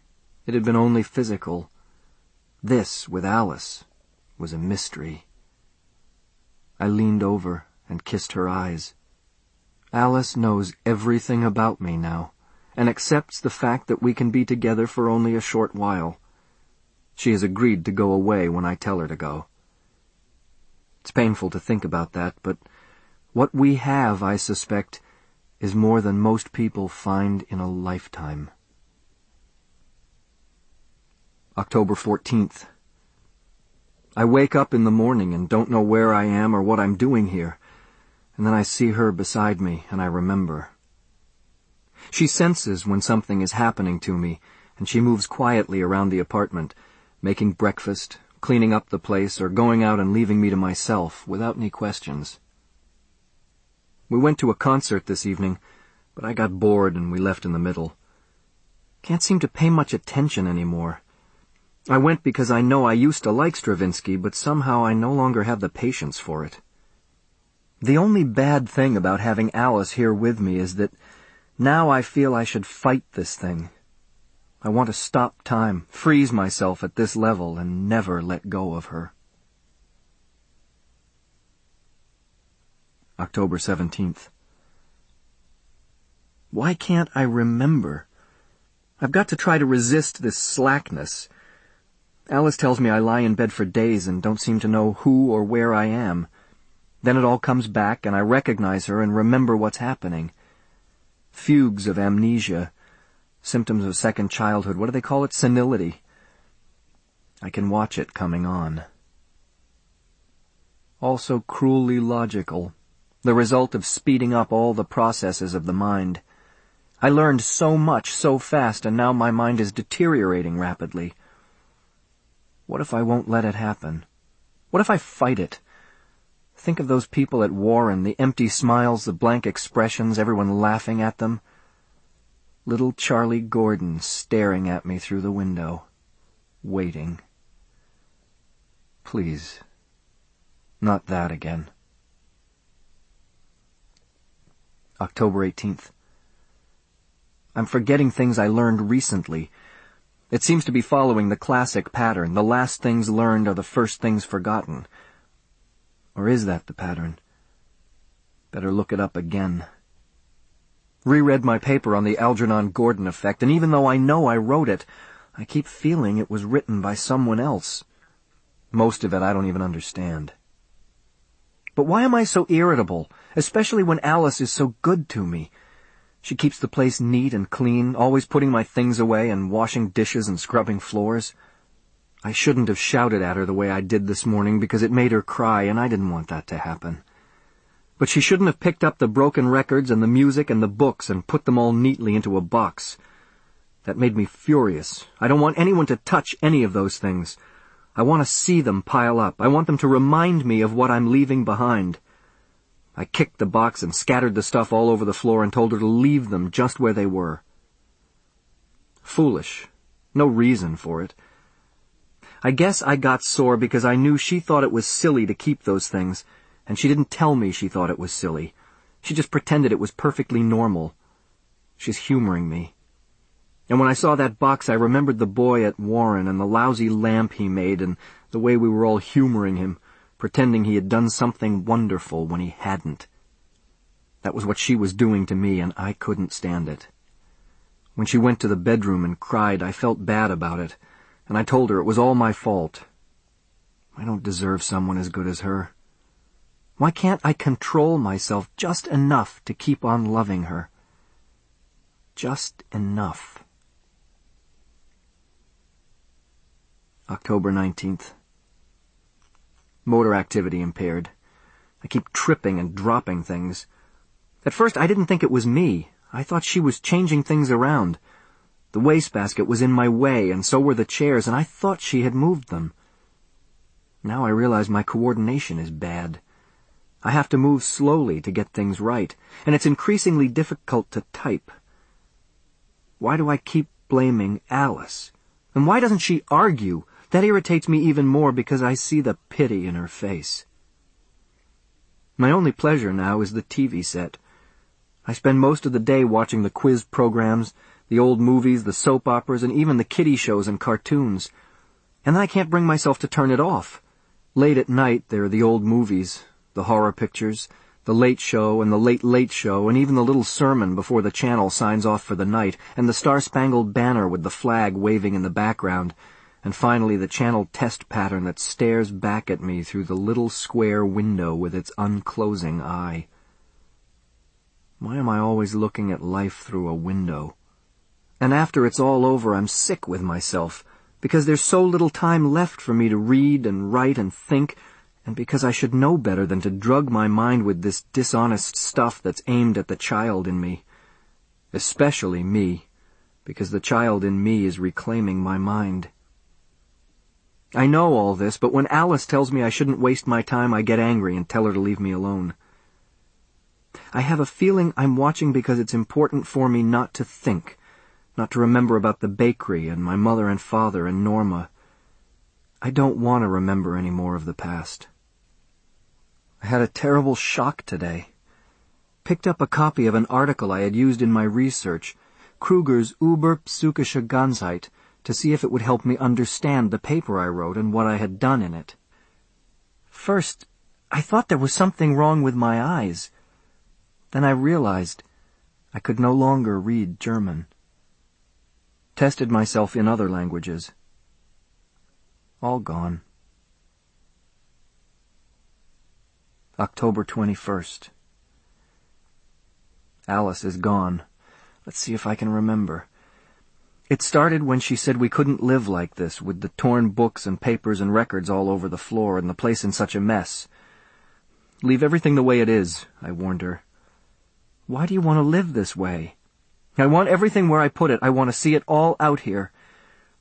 It had been only physical. This, with Alice, was a mystery. I leaned over and kissed her eyes. Alice knows everything about me now, and accepts the fact that we can be together for only a short while. She has agreed to go away when I tell her to go. It's painful to think about that, but what we have, I suspect, is more than most people find in a lifetime. October 14th. I wake up in the morning and don't know where I am or what I'm doing here, and then I see her beside me and I remember. She senses when something is happening to me, and she moves quietly around the apartment, making breakfast, cleaning up the place, or going out and leaving me to myself without any questions. We went to a concert this evening, but I got bored and we left in the middle. Can't seem to pay much attention anymore. I went because I know I used to like Stravinsky, but somehow I no longer have the patience for it. The only bad thing about having Alice here with me is that now I feel I should fight this thing. I want to stop time, freeze myself at this level, and never let go of her. October 17th. Why can't I remember? I've got to try to resist this slackness. Alice tells me I lie in bed for days and don't seem to know who or where I am. Then it all comes back and I recognize her and remember what's happening. Fugues of amnesia. Symptoms of second childhood. What do they call it? Senility. I can watch it coming on. Also cruelly logical. The result of speeding up all the processes of the mind. I learned so much so fast and now my mind is deteriorating rapidly. What if I won't let it happen? What if I fight it? Think of those people at Warren, the empty smiles, the blank expressions, everyone laughing at them. Little Charlie Gordon staring at me through the window, waiting. Please, not that again. October 18th. I'm forgetting things I learned recently. It seems to be following the classic pattern. The last things learned are the first things forgotten. Or is that the pattern? Better look it up again. Reread my paper on the Algernon Gordon effect, and even though I know I wrote it, I keep feeling it was written by someone else. Most of it I don't even understand. But why am I so irritable, especially when Alice is so good to me? She keeps the place neat and clean, always putting my things away and washing dishes and scrubbing floors. I shouldn't have shouted at her the way I did this morning because it made her cry and I didn't want that to happen. But she shouldn't have picked up the broken records and the music and the books and put them all neatly into a box. That made me furious. I don't want anyone to touch any of those things. I want to see them pile up. I want them to remind me of what I'm leaving behind. I kicked the box and scattered the stuff all over the floor and told her to leave them just where they were. Foolish. No reason for it. I guess I got sore because I knew she thought it was silly to keep those things, and she didn't tell me she thought it was silly. She just pretended it was perfectly normal. She's humoring me. And when I saw that box, I remembered the boy at Warren and the lousy lamp he made and the way we were all humoring him pretending he had done something wonderful when he hadn't. That was what she was doing to me, and I couldn't stand it. When she went to the bedroom and cried, I felt bad about it, and I told her it was all my fault. I don't deserve someone as good as her. Why can't I control myself just enough to keep on loving her? Just enough. October 19th. Motor activity impaired. I keep tripping and dropping things. At first I didn't think it was me. I thought she was changing things around. The wastebasket was in my way, and so were the chairs, and I thought she had moved them. Now I realize my coordination is bad. I have to move slowly to get things right, and it's increasingly difficult to type. Why do I keep blaming Alice? And why doesn't she argue that irritates me even more because I see the pity in her face. My only pleasure now is the TV set. I spend most of the day watching the quiz programs, the old movies, the soap operas, and even the kiddie shows and cartoons. And I can't bring myself to turn it off. Late at night, there are the old movies, the horror pictures, the late show and the late late show, and even the little sermon before the channel signs off for the night, and the star-spangled banner with the flag waving in the background, and finally the channel test pattern that stares back at me through the little square window with its unclosing eye. Why am I always looking at life through a window? And after it's all over, I'm sick with myself, because there's so little time left for me to read and write and think, and because I should know better than to drug my mind with this dishonest stuff that's aimed at the child in me. Especially me, because the child in me is reclaiming my mind. I know all this, but when Alice tells me I shouldn't waste my time, I get angry and tell her to leave me alone. I have a feeling I'm watching because it's important for me not to think, not to remember about the bakery and my mother and father and Norma. I don't want to remember any more of the past. I had a terrible shock today. Picked up a copy of an article I had used in my research, Kruger's Über Psychische Ganzheit, to see if it would help me understand the paper I wrote and what I had done in it. First, I thought there was something wrong with my eyes. Then I realized I could no longer read German. Tested myself in other languages. All gone. October 21st. Alice is gone. Let's see if I can remember. It started when she said we couldn't live like this, with the torn books and papers and records all over the floor and the place in such a mess. Leave everything the way it is, I warned her. Why do you want to live this way? I want everything where I put it. I want to see it all out here.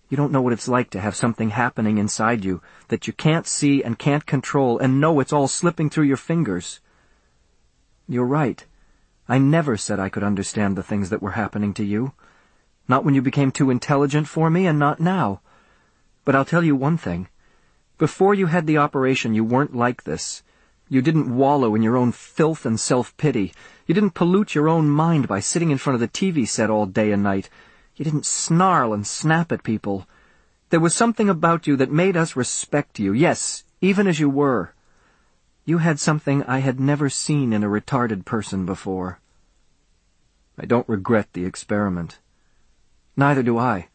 You don't know what it's like to have something happening inside you that you can't see and can't control and know it's all slipping through your fingers. You're right. I never said I could understand the things that were happening to you. Not when you became too intelligent for me and not now. But I'll tell you one thing. Before you had the operation, you weren't like this. You didn't wallow in your own filth and self-pity. You didn't pollute your own mind by sitting in front of the TV set all day and night. You didn't snarl and snap at people. There was something about you that made us respect you, yes, even as you were. You had something I had never seen in a retarded person before. I don't regret the experiment. Neither do I.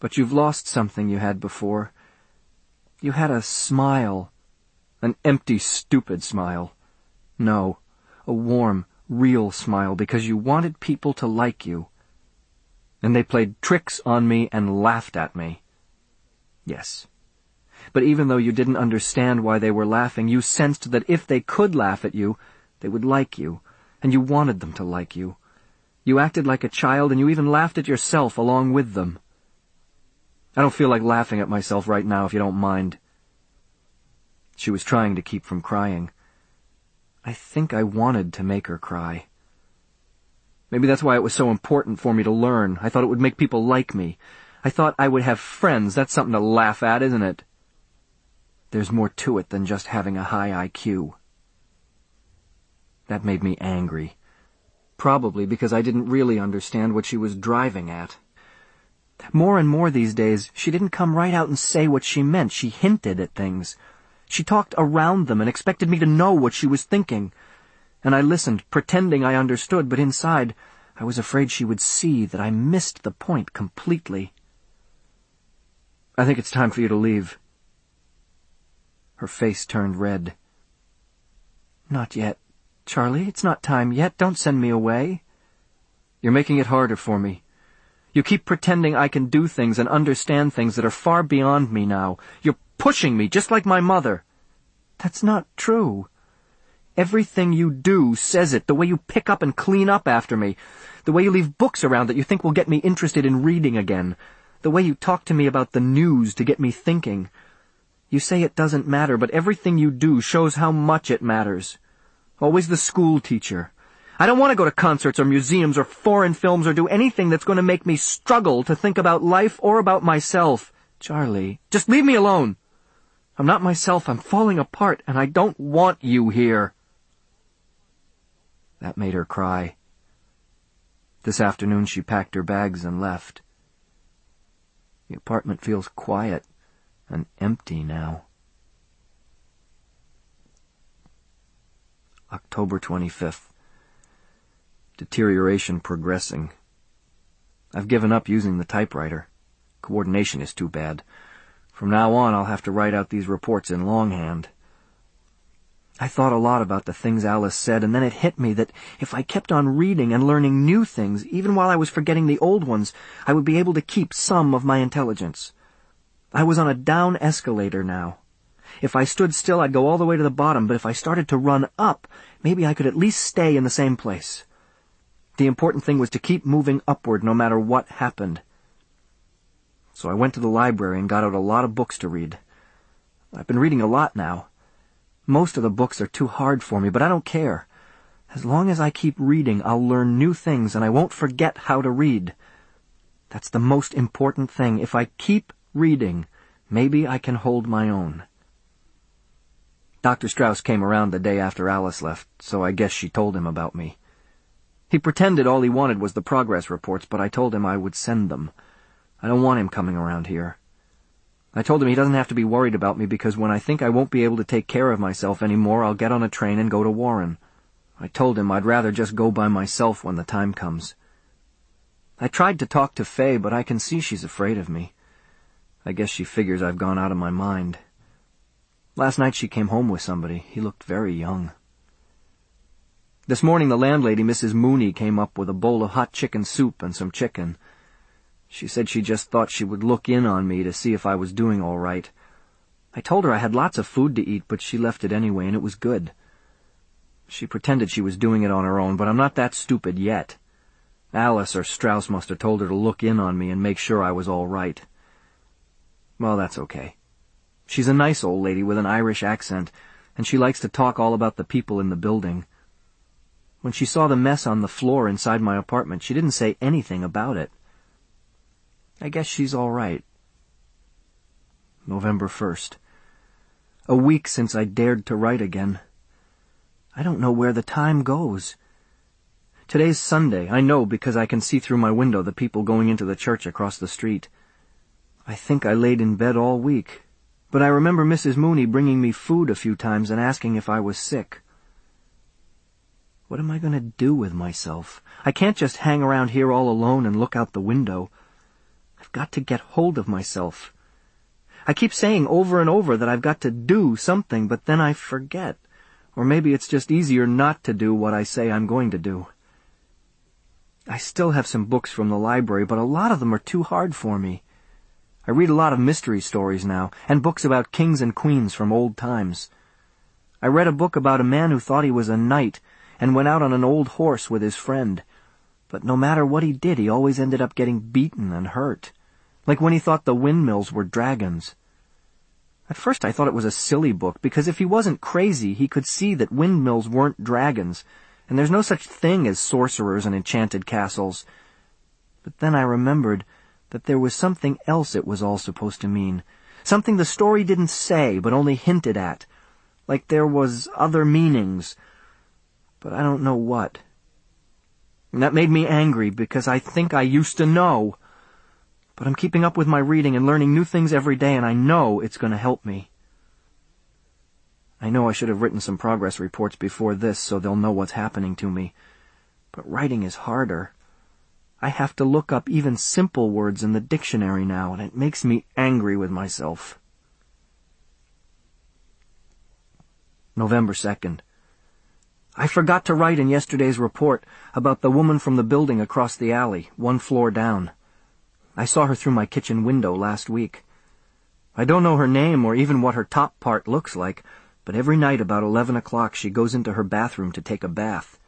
But you've lost something you had before. You had a smile an empty, stupid smile. No, a warm, real smile because you wanted people to like you. And they played tricks on me and laughed at me. Yes. But even though you didn't understand why they were laughing, you sensed that if they could laugh at you, they would like you, and you wanted them to like you. You acted like a child, and you even laughed at yourself along with them. I don't feel like laughing at myself right now, if you don't mind. She was trying to keep from crying. I think I wanted to make her cry. Maybe that's why it was so important for me to learn. I thought it would make people like me. I thought I would have friends. That's something to laugh at, isn't it? There's more to it than just having a high IQ. That made me angry. Probably because I didn't really understand what she was driving at. More and more these days, she didn't come right out and say what she meant. She hinted at things. She talked around them and expected me to know what she was thinking. And I listened, pretending I understood, but inside I was afraid she would see that I missed the point completely. I think it's time for you to leave. Her face turned red. Not yet. Charlie, it's not time yet. Don't send me away. You're making it harder for me. You keep pretending I can do things and understand things that are far beyond me now. You're pushing me, just like my mother. That's not true. Everything you do says it, the way you pick up and clean up after me, the way you leave books around that you think will get me interested in reading again, the way you talk to me about the news to get me thinking. You say it doesn't matter, but everything you do shows how much it matters. Always the school teacher. I don't want to go to concerts or museums or foreign films or do anything that's going to make me struggle to think about life or about myself. Charlie, just leave me alone. I'm not myself. I'm falling apart, and I don't want you here. That made her cry. This afternoon she packed her bags and left. The apartment feels quiet and empty now. October 25th. Deterioration progressing. I've given up using the typewriter. Coordination is too bad. From now on, I'll have to write out these reports in longhand. I thought a lot about the things Alice said, and then it hit me that if I kept on reading and learning new things, even while I was forgetting the old ones, I would be able to keep some of my intelligence. I was on a down escalator now. If I stood still, I'd go all the way to the bottom, but if I started to run up, maybe I could at least stay in the same place. The important thing was to keep moving upward no matter what happened so I went to the library and got out a lot of books to read. I've been reading a lot now. Most of the books are too hard for me, but I don't care. As long as I keep reading, I'll learn new things and I won't forget how to read. That's the most important thing. If I keep reading, maybe I can hold my own. Dr. Strauss came around the day after Alice left, so I guess she told him about me. He pretended all he wanted was the progress reports, but I told him I would send them. I don't want him coming around here. I told him he doesn't have to be worried about me because when I think I won't be able to take care of myself any more, I'll get on a train and go to Warren. I told him I'd rather just go by myself when the time comes. I tried to talk to Fay, but I can see she's afraid of me. I guess she figures I've gone out of my mind. Last night she came home with somebody. He looked very young. This morning the landlady, Mrs. Mooney, came up with a bowl of hot chicken soup and some chicken. She said she just thought she would look in on me to see if I was doing all right. I told her I had lots of food to eat, but she left it anyway, and it was good. She pretended she was doing it on her own, but I'm not that stupid yet. Alice or Strauss must have told her to look in on me and make sure I was all right. Well, that's okay. She's a nice old lady with an Irish accent, and she likes to talk all about the people in the building. When she saw the mess on the floor inside my apartment, she didn't say anything about it. I guess she's all right. November 1st. A week since I dared to write again. I don't know where the time goes. Today's Sunday, I know because I can see through my window the people going into the church across the street. I think I laid in bed all week, but I remember Mrs. Mooney bringing me food a few times and asking if I was sick. What am I going to do with myself? I can't just hang around here all alone and look out the window. I've got to get hold of myself. I keep saying over and over that I've got to do something, but then I forget. Or maybe it's just easier not to do what I say I'm going to do. I still have some books from the library, but a lot of them are too hard for me. I read a lot of mystery stories now, and books about kings and queens from old times. I read a book about a man who thought he was a knight and went out on an old horse with his friend. But no matter what he did, he always ended up getting beaten and hurt. Like when he thought the windmills were dragons. At first I thought it was a silly book, because if he wasn't crazy, he could see that windmills weren't dragons, and there's no such thing as sorcerers and enchanted castles. But then I remembered that there was something else it was all supposed to mean. Something the story didn't say, but only hinted at. Like there was other meanings. But I don't know what. And that made me angry, because I think I used to know. But I'm keeping up with my reading and learning new things every day, and I know it's going to help me. I know I should have written some progress reports before this so they'll know what's happening to me. But writing is harder. I have to look up even simple words in the dictionary now, and it makes me angry with myself. November 2nd. I forgot to write in yesterday's report about the woman from the building across the alley, one floor down. I saw her through my kitchen window last week. I don't know her name or even what her top part looks like, but every night about eleven o'clock she goes into her bathroom to take a bath.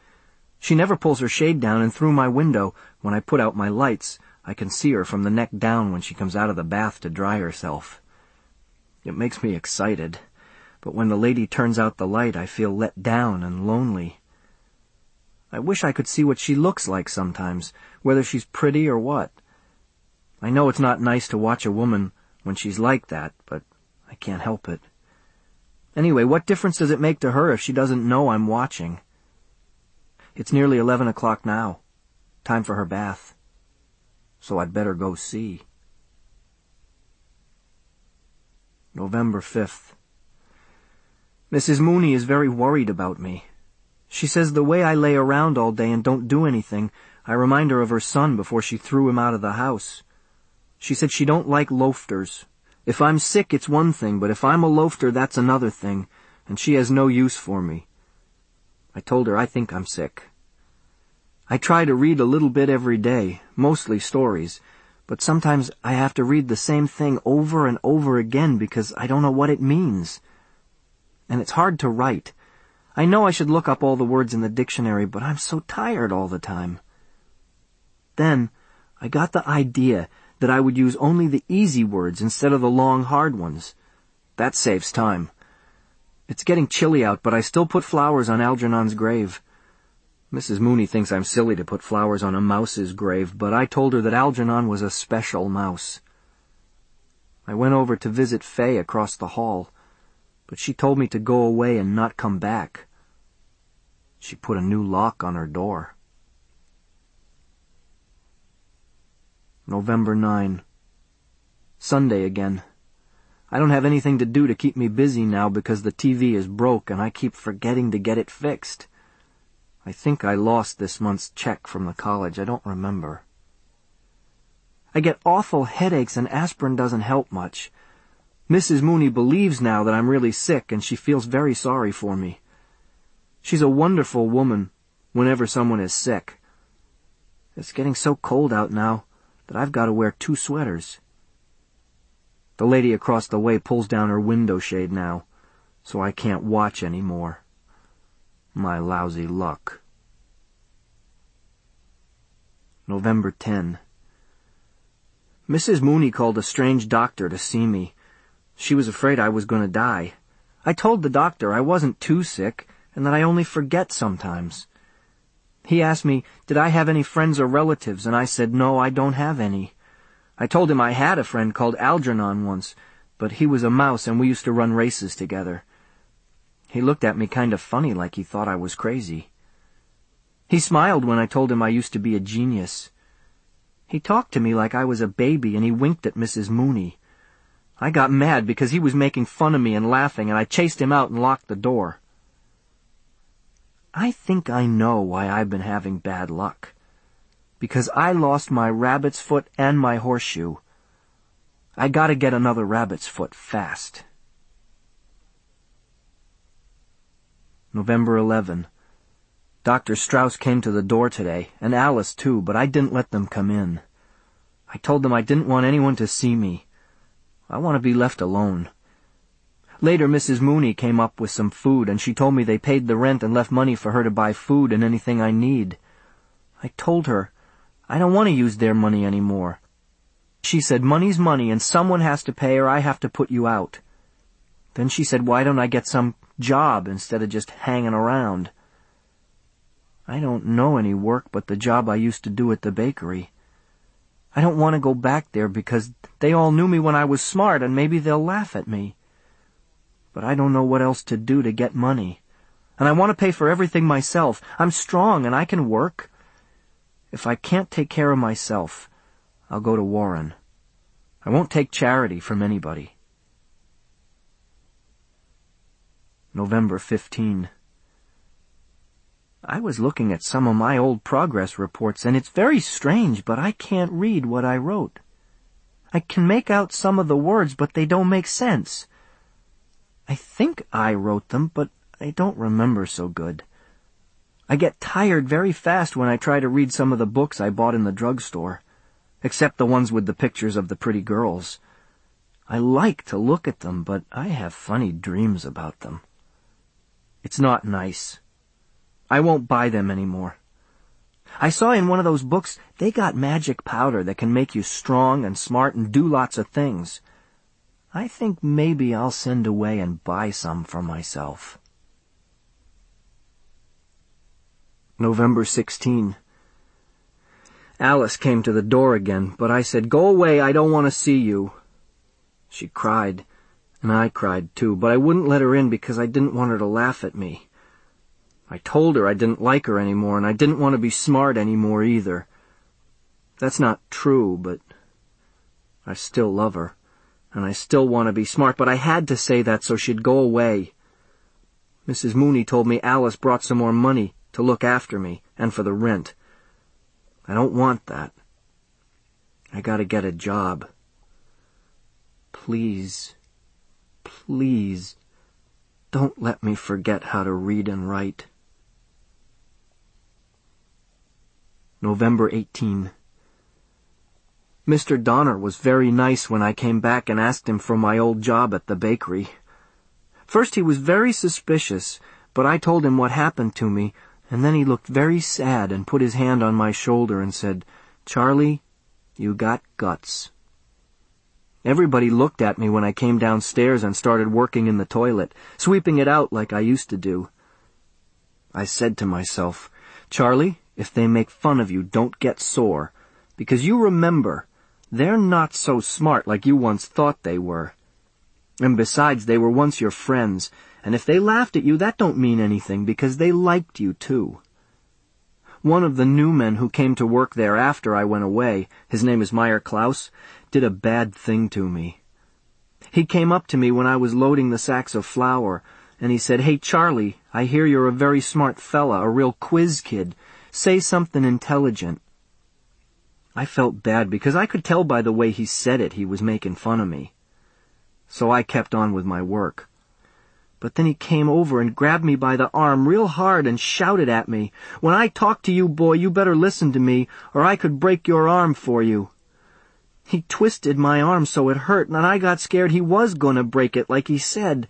She never pulls her shade down, and through my window, when I put out my lights, I can see her from the neck down when she comes out of the bath to dry herself. It makes me excited, but when the lady turns out the light, I feel let down and lonely. I wish I could see what she looks like sometimes, whether she's pretty or what. I know it's not nice to watch a woman when she's like that, but I can't help it. Anyway, what difference does it make to her if she doesn't know I'm watching? It's nearly eleven o'clock now. Time for her bath. So I'd better go see. November 5th. Mrs. Mooney is very worried about me. She says the way I lay around all day and don't do anything, I remind her of her son before she threw him out of the house. She said she don't like loafters. If I'm sick, it's one thing, but if I'm a loafter, that's another thing, and she has no use for me. I told her I think I'm sick. I try to read a little bit every day, mostly stories, but sometimes I have to read the same thing over and over again because I don't know what it means. And it's hard to write. I know I should look up all the words in the dictionary, but I'm so tired all the time. Then, I got the idea that I would use only the easy words instead of the long, hard ones. That saves time. It's getting chilly out, but I still put flowers on Algernon's grave. Mrs. Mooney thinks I'm silly to put flowers on a mouse's grave, but I told her that Algernon was a special mouse. I went over to visit Fay across the hall, but she told me to go away and not come back. She put a new lock on her door. November 9. Sunday again. I don't have anything to do to keep me busy now because the TV is broke and I keep forgetting to get it fixed. I think I lost this month's check from the college. I don't remember. I get awful headaches and aspirin doesn't help much. Mrs. Mooney believes now that I'm really sick and she feels very sorry for me. She's a wonderful woman whenever someone is sick. It's getting so cold out now that I've got to wear two sweaters. The lady across the way pulls down her window shade now, so I can't watch any more. My lousy luck. November 10. Mrs. Mooney called a strange doctor to see me. She was afraid I was going to die. I told the doctor I wasn't too sick and that I only forget sometimes. He asked me, did I have any friends or relatives, and I said, no, I don't have any. I told him I had a friend called Algernon once, but he was a mouse and we used to run races together. He looked at me kind of funny like he thought I was crazy. He smiled when I told him I used to be a genius. He talked to me like I was a baby and he winked at Mrs. Mooney. I got mad because he was making fun of me and laughing and I chased him out and locked the door. I think I know why I've been having bad luck. Because I lost my rabbit's foot and my horseshoe. I gotta get another rabbit's foot fast. November 11. Dr. Strauss came to the door today, and Alice too, but I didn't let them come in. I told them I didn't want anyone to see me. I want to be left alone. Later, Mrs. Mooney came up with some food, and she told me they paid the rent and left money for her to buy food and anything I need. I told her, I don't want to use their money any more. She said, money's money, and someone has to pay or I have to put you out. Then she said, why don't I get some job instead of just hanging around. I don't know any work but the job I used to do at the bakery. I don't want to go back there because they all knew me when I was smart and maybe they'll laugh at me. But I don't know what else to do to get money. And I want to pay for everything myself. I'm strong and I can work. If I can't take care of myself, I'll go to Warren. I won't take charity from anybody. November 15. I was looking at some of my old progress reports, and it's very strange, but I can't read what I wrote. I can make out some of the words, but they don't make sense. I think I wrote them, but I don't remember so good. I get tired very fast when I try to read some of the books I bought in the drugstore, except the ones with the pictures of the pretty girls. I like to look at them, but I have funny dreams about them. It's not nice. I won't buy them anymore. I saw in one of those books they got magic powder that can make you strong and smart and do lots of things. I think maybe I'll send away and buy some for myself. November 16. Alice came to the door again, but I said, Go away, I don't want to see you. She cried. And I cried too, but I wouldn't let her in because I didn't want her to laugh at me. I told her I didn't like her anymore, and I didn't want to be smart anymore either. That's not true, but I still love her, and I still want to be smart, but I had to say that so she'd go away. Mrs. Mooney told me Alice brought some more money to look after me, and for the rent. I don't want that. I gotta get a job. Please. Please, don't let me forget how to read and write. November 18. Mr. Donner was very nice when I came back and asked him for my old job at the bakery. First he was very suspicious, but I told him what happened to me, and then he looked very sad and put his hand on my shoulder and said, Charlie, you got guts. Everybody looked at me when I came downstairs and started working in the toilet, sweeping it out like I used to do. I said to myself, Charlie, if they make fun of you, don't get sore. Because you remember, they're not so smart like you once thought they were. And besides, they were once your friends, and if they laughed at you, that don't mean anything, because they liked you too. One of the new men who came to work there after I went away, his name is Meyer Klaus, did a bad thing to me. He came up to me when I was loading the sacks of flour, and he said, Hey Charlie, I hear you're a very smart fella, a real quiz kid. Say something intelligent. I felt bad because I could tell by the way he said it he was making fun of me. So I kept on with my work. But then he came over and grabbed me by the arm real hard and shouted at me, When I talk to you, boy, you better listen to me, or I could break your arm for you. He twisted my arm so it hurt, and I got scared he was gonna break it like he said.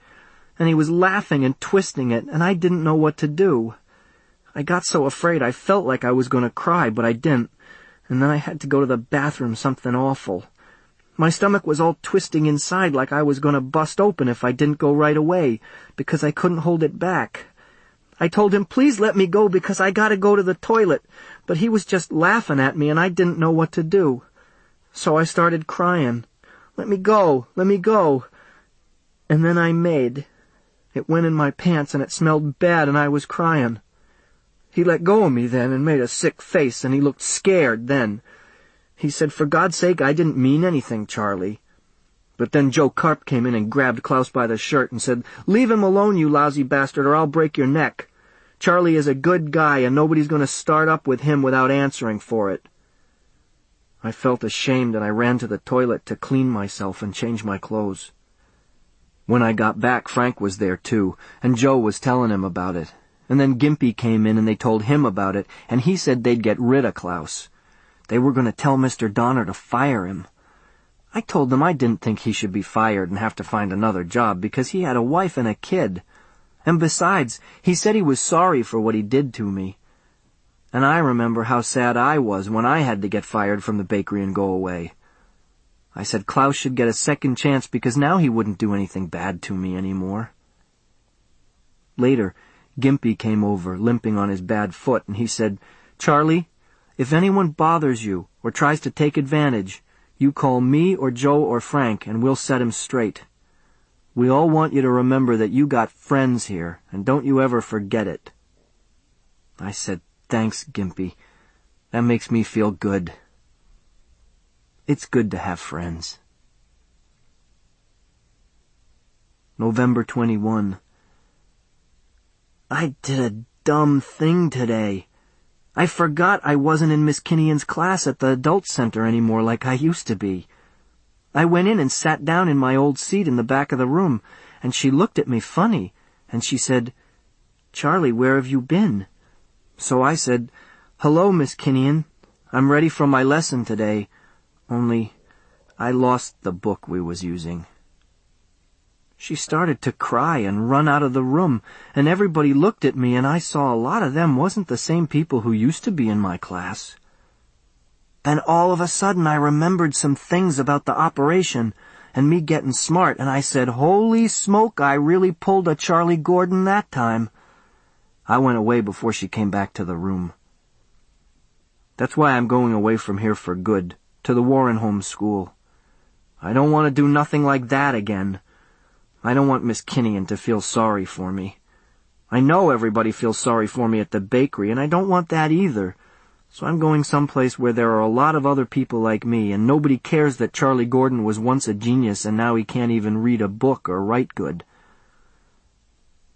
And he was laughing and twisting it, and I didn't know what to do. I got so afraid I felt like I was gonna cry, but I didn't. And then I had to go to the bathroom, something awful. My stomach was all twisting inside like I was gonna bust open if I didn't go right away, because I couldn't hold it back. I told him, please let me go because I gotta go to the toilet, but he was just laughing at me and I didn't know what to do. So I started crying. Let me go, let me go. And then I made. It went in my pants and it smelled bad and I was crying. He let go of me then and made a sick face and he looked scared then. He said, for God's sake, I didn't mean anything, Charlie. But then Joe Carp came in and grabbed Klaus by the shirt and said, Leave him alone, you lousy bastard, or I'll break your neck. Charlie is a good guy and nobody's going to start up with him without answering for it. I felt ashamed and I ran to the toilet to clean myself and change my clothes. When I got back, Frank was there too, and Joe was telling him about it. And then Gimpy came in and they told him about it, and he said they'd get rid of Klaus. They were going to tell Mr. Donner to fire him. I told them I didn't think he should be fired and have to find another job because he had a wife and a kid. And besides, he said he was sorry for what he did to me. And I remember how sad I was when I had to get fired from the bakery and go away. I said Klaus should get a second chance because now he wouldn't do anything bad to me anymore. Later, Gimpy came over, limping on his bad foot, and he said, Charlie, if anyone bothers you or tries to take advantage, you call me or Joe or Frank and we'll set him straight. We all want you to remember that you got friends here, and don't you ever forget it. I said, Thanks, Gimpy. That makes me feel good. It's good to have friends. November 21. I did a dumb thing today. I forgot I wasn't in Miss Kinnian's class at the adult center anymore like I used to be. I went in and sat down in my old seat in the back of the room, and she looked at me funny, and she said, Charlie, where have you been? So I said, Hello, Miss Kinnian. I'm ready for my lesson today. Only, I lost the book we was using. She started to cry and run out of the room, and everybody looked at me, and I saw a lot of them wasn't the same people who used to be in my class. Then all of a sudden I remembered some things about the operation, and me getting smart, and I said, Holy smoke, I really pulled a Charlie Gordon that time. I went away before she came back to the room. That's why I'm going away from here for good, to the Warren Home School. I don't want to do nothing like that again. I don't want Miss Kinnian to feel sorry for me. I know everybody feels sorry for me at the bakery, and I don't want that either. So I'm going someplace where there are a lot of other people like me, and nobody cares that Charlie Gordon was once a genius and now he can't even read a book or write good.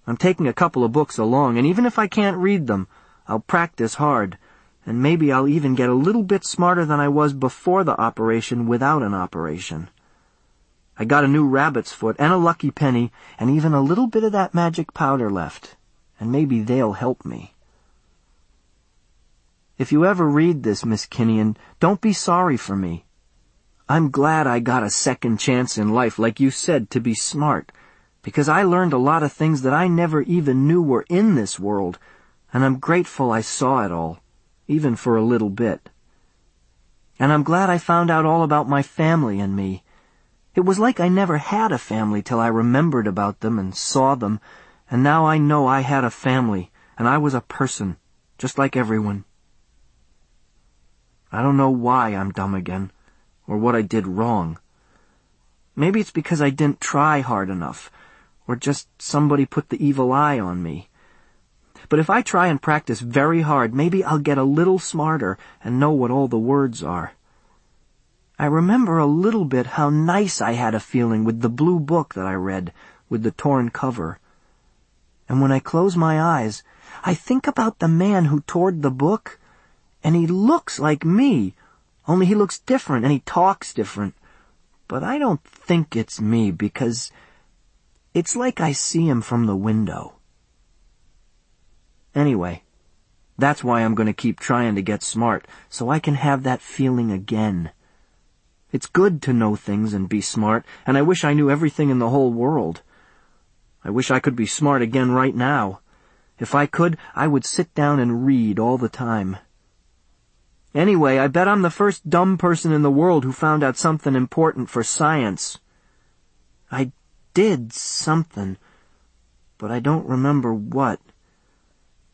I'm taking a couple of books along, and even if I can't read them, I'll practice hard, and maybe I'll even get a little bit smarter than I was before the operation without an operation. I got a new rabbit's foot and a lucky penny, and even a little bit of that magic powder left, and maybe they'll help me. If you ever read this, Miss Kinnian, don't be sorry for me. I'm glad I got a second chance in life, like you said, to be smart, because I learned a lot of things that I never even knew were in this world, and I'm grateful I saw it all, even for a little bit. And I'm glad I found out all about my family and me. It was like I never had a family till I remembered about them and saw them, and now I know I had a family, and I was a person, just like everyone. I don't know why I'm dumb again, or what I did wrong. Maybe it's because I didn't try hard enough, or just somebody put the evil eye on me. But if I try and practice very hard, maybe I'll get a little smarter and know what all the words are. I remember a little bit how nice I had a feeling with the blue book that I read, with the torn cover. And when I close my eyes, I think about the man who tore the book, and he looks like me, only he looks different and he talks different. But I don't think it's me because it's like I see him from the window. Anyway, that's why I'm going to keep trying to get smart, so I can have that feeling again. It's good to know things and be smart, and I wish I knew everything in the whole world. I wish I could be smart again right now. If I could, I would sit down and read all the time. Anyway, I bet I'm the first dumb person in the world who found out something important for science. I did something, but I don't remember what.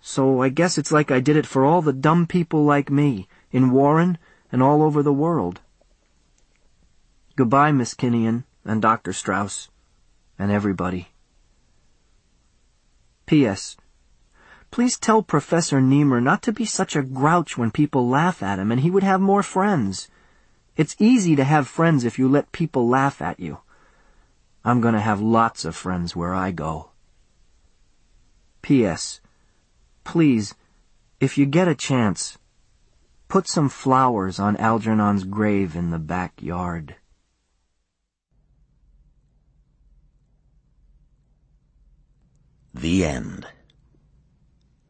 So I guess it's like I did it for all the dumb people like me, in Warren and all over the world. Goodbye, Miss Kinnian and Dr. Strauss, and everybody. P.S. Please tell Professor Nemur not to be such a grouch when people laugh at him, and he would have more friends. It's easy to have friends if you let people laugh at you. I'm going to have lots of friends where I go. P.S. Please, if you get a chance, put some flowers on Algernon's grave in the backyard. The end.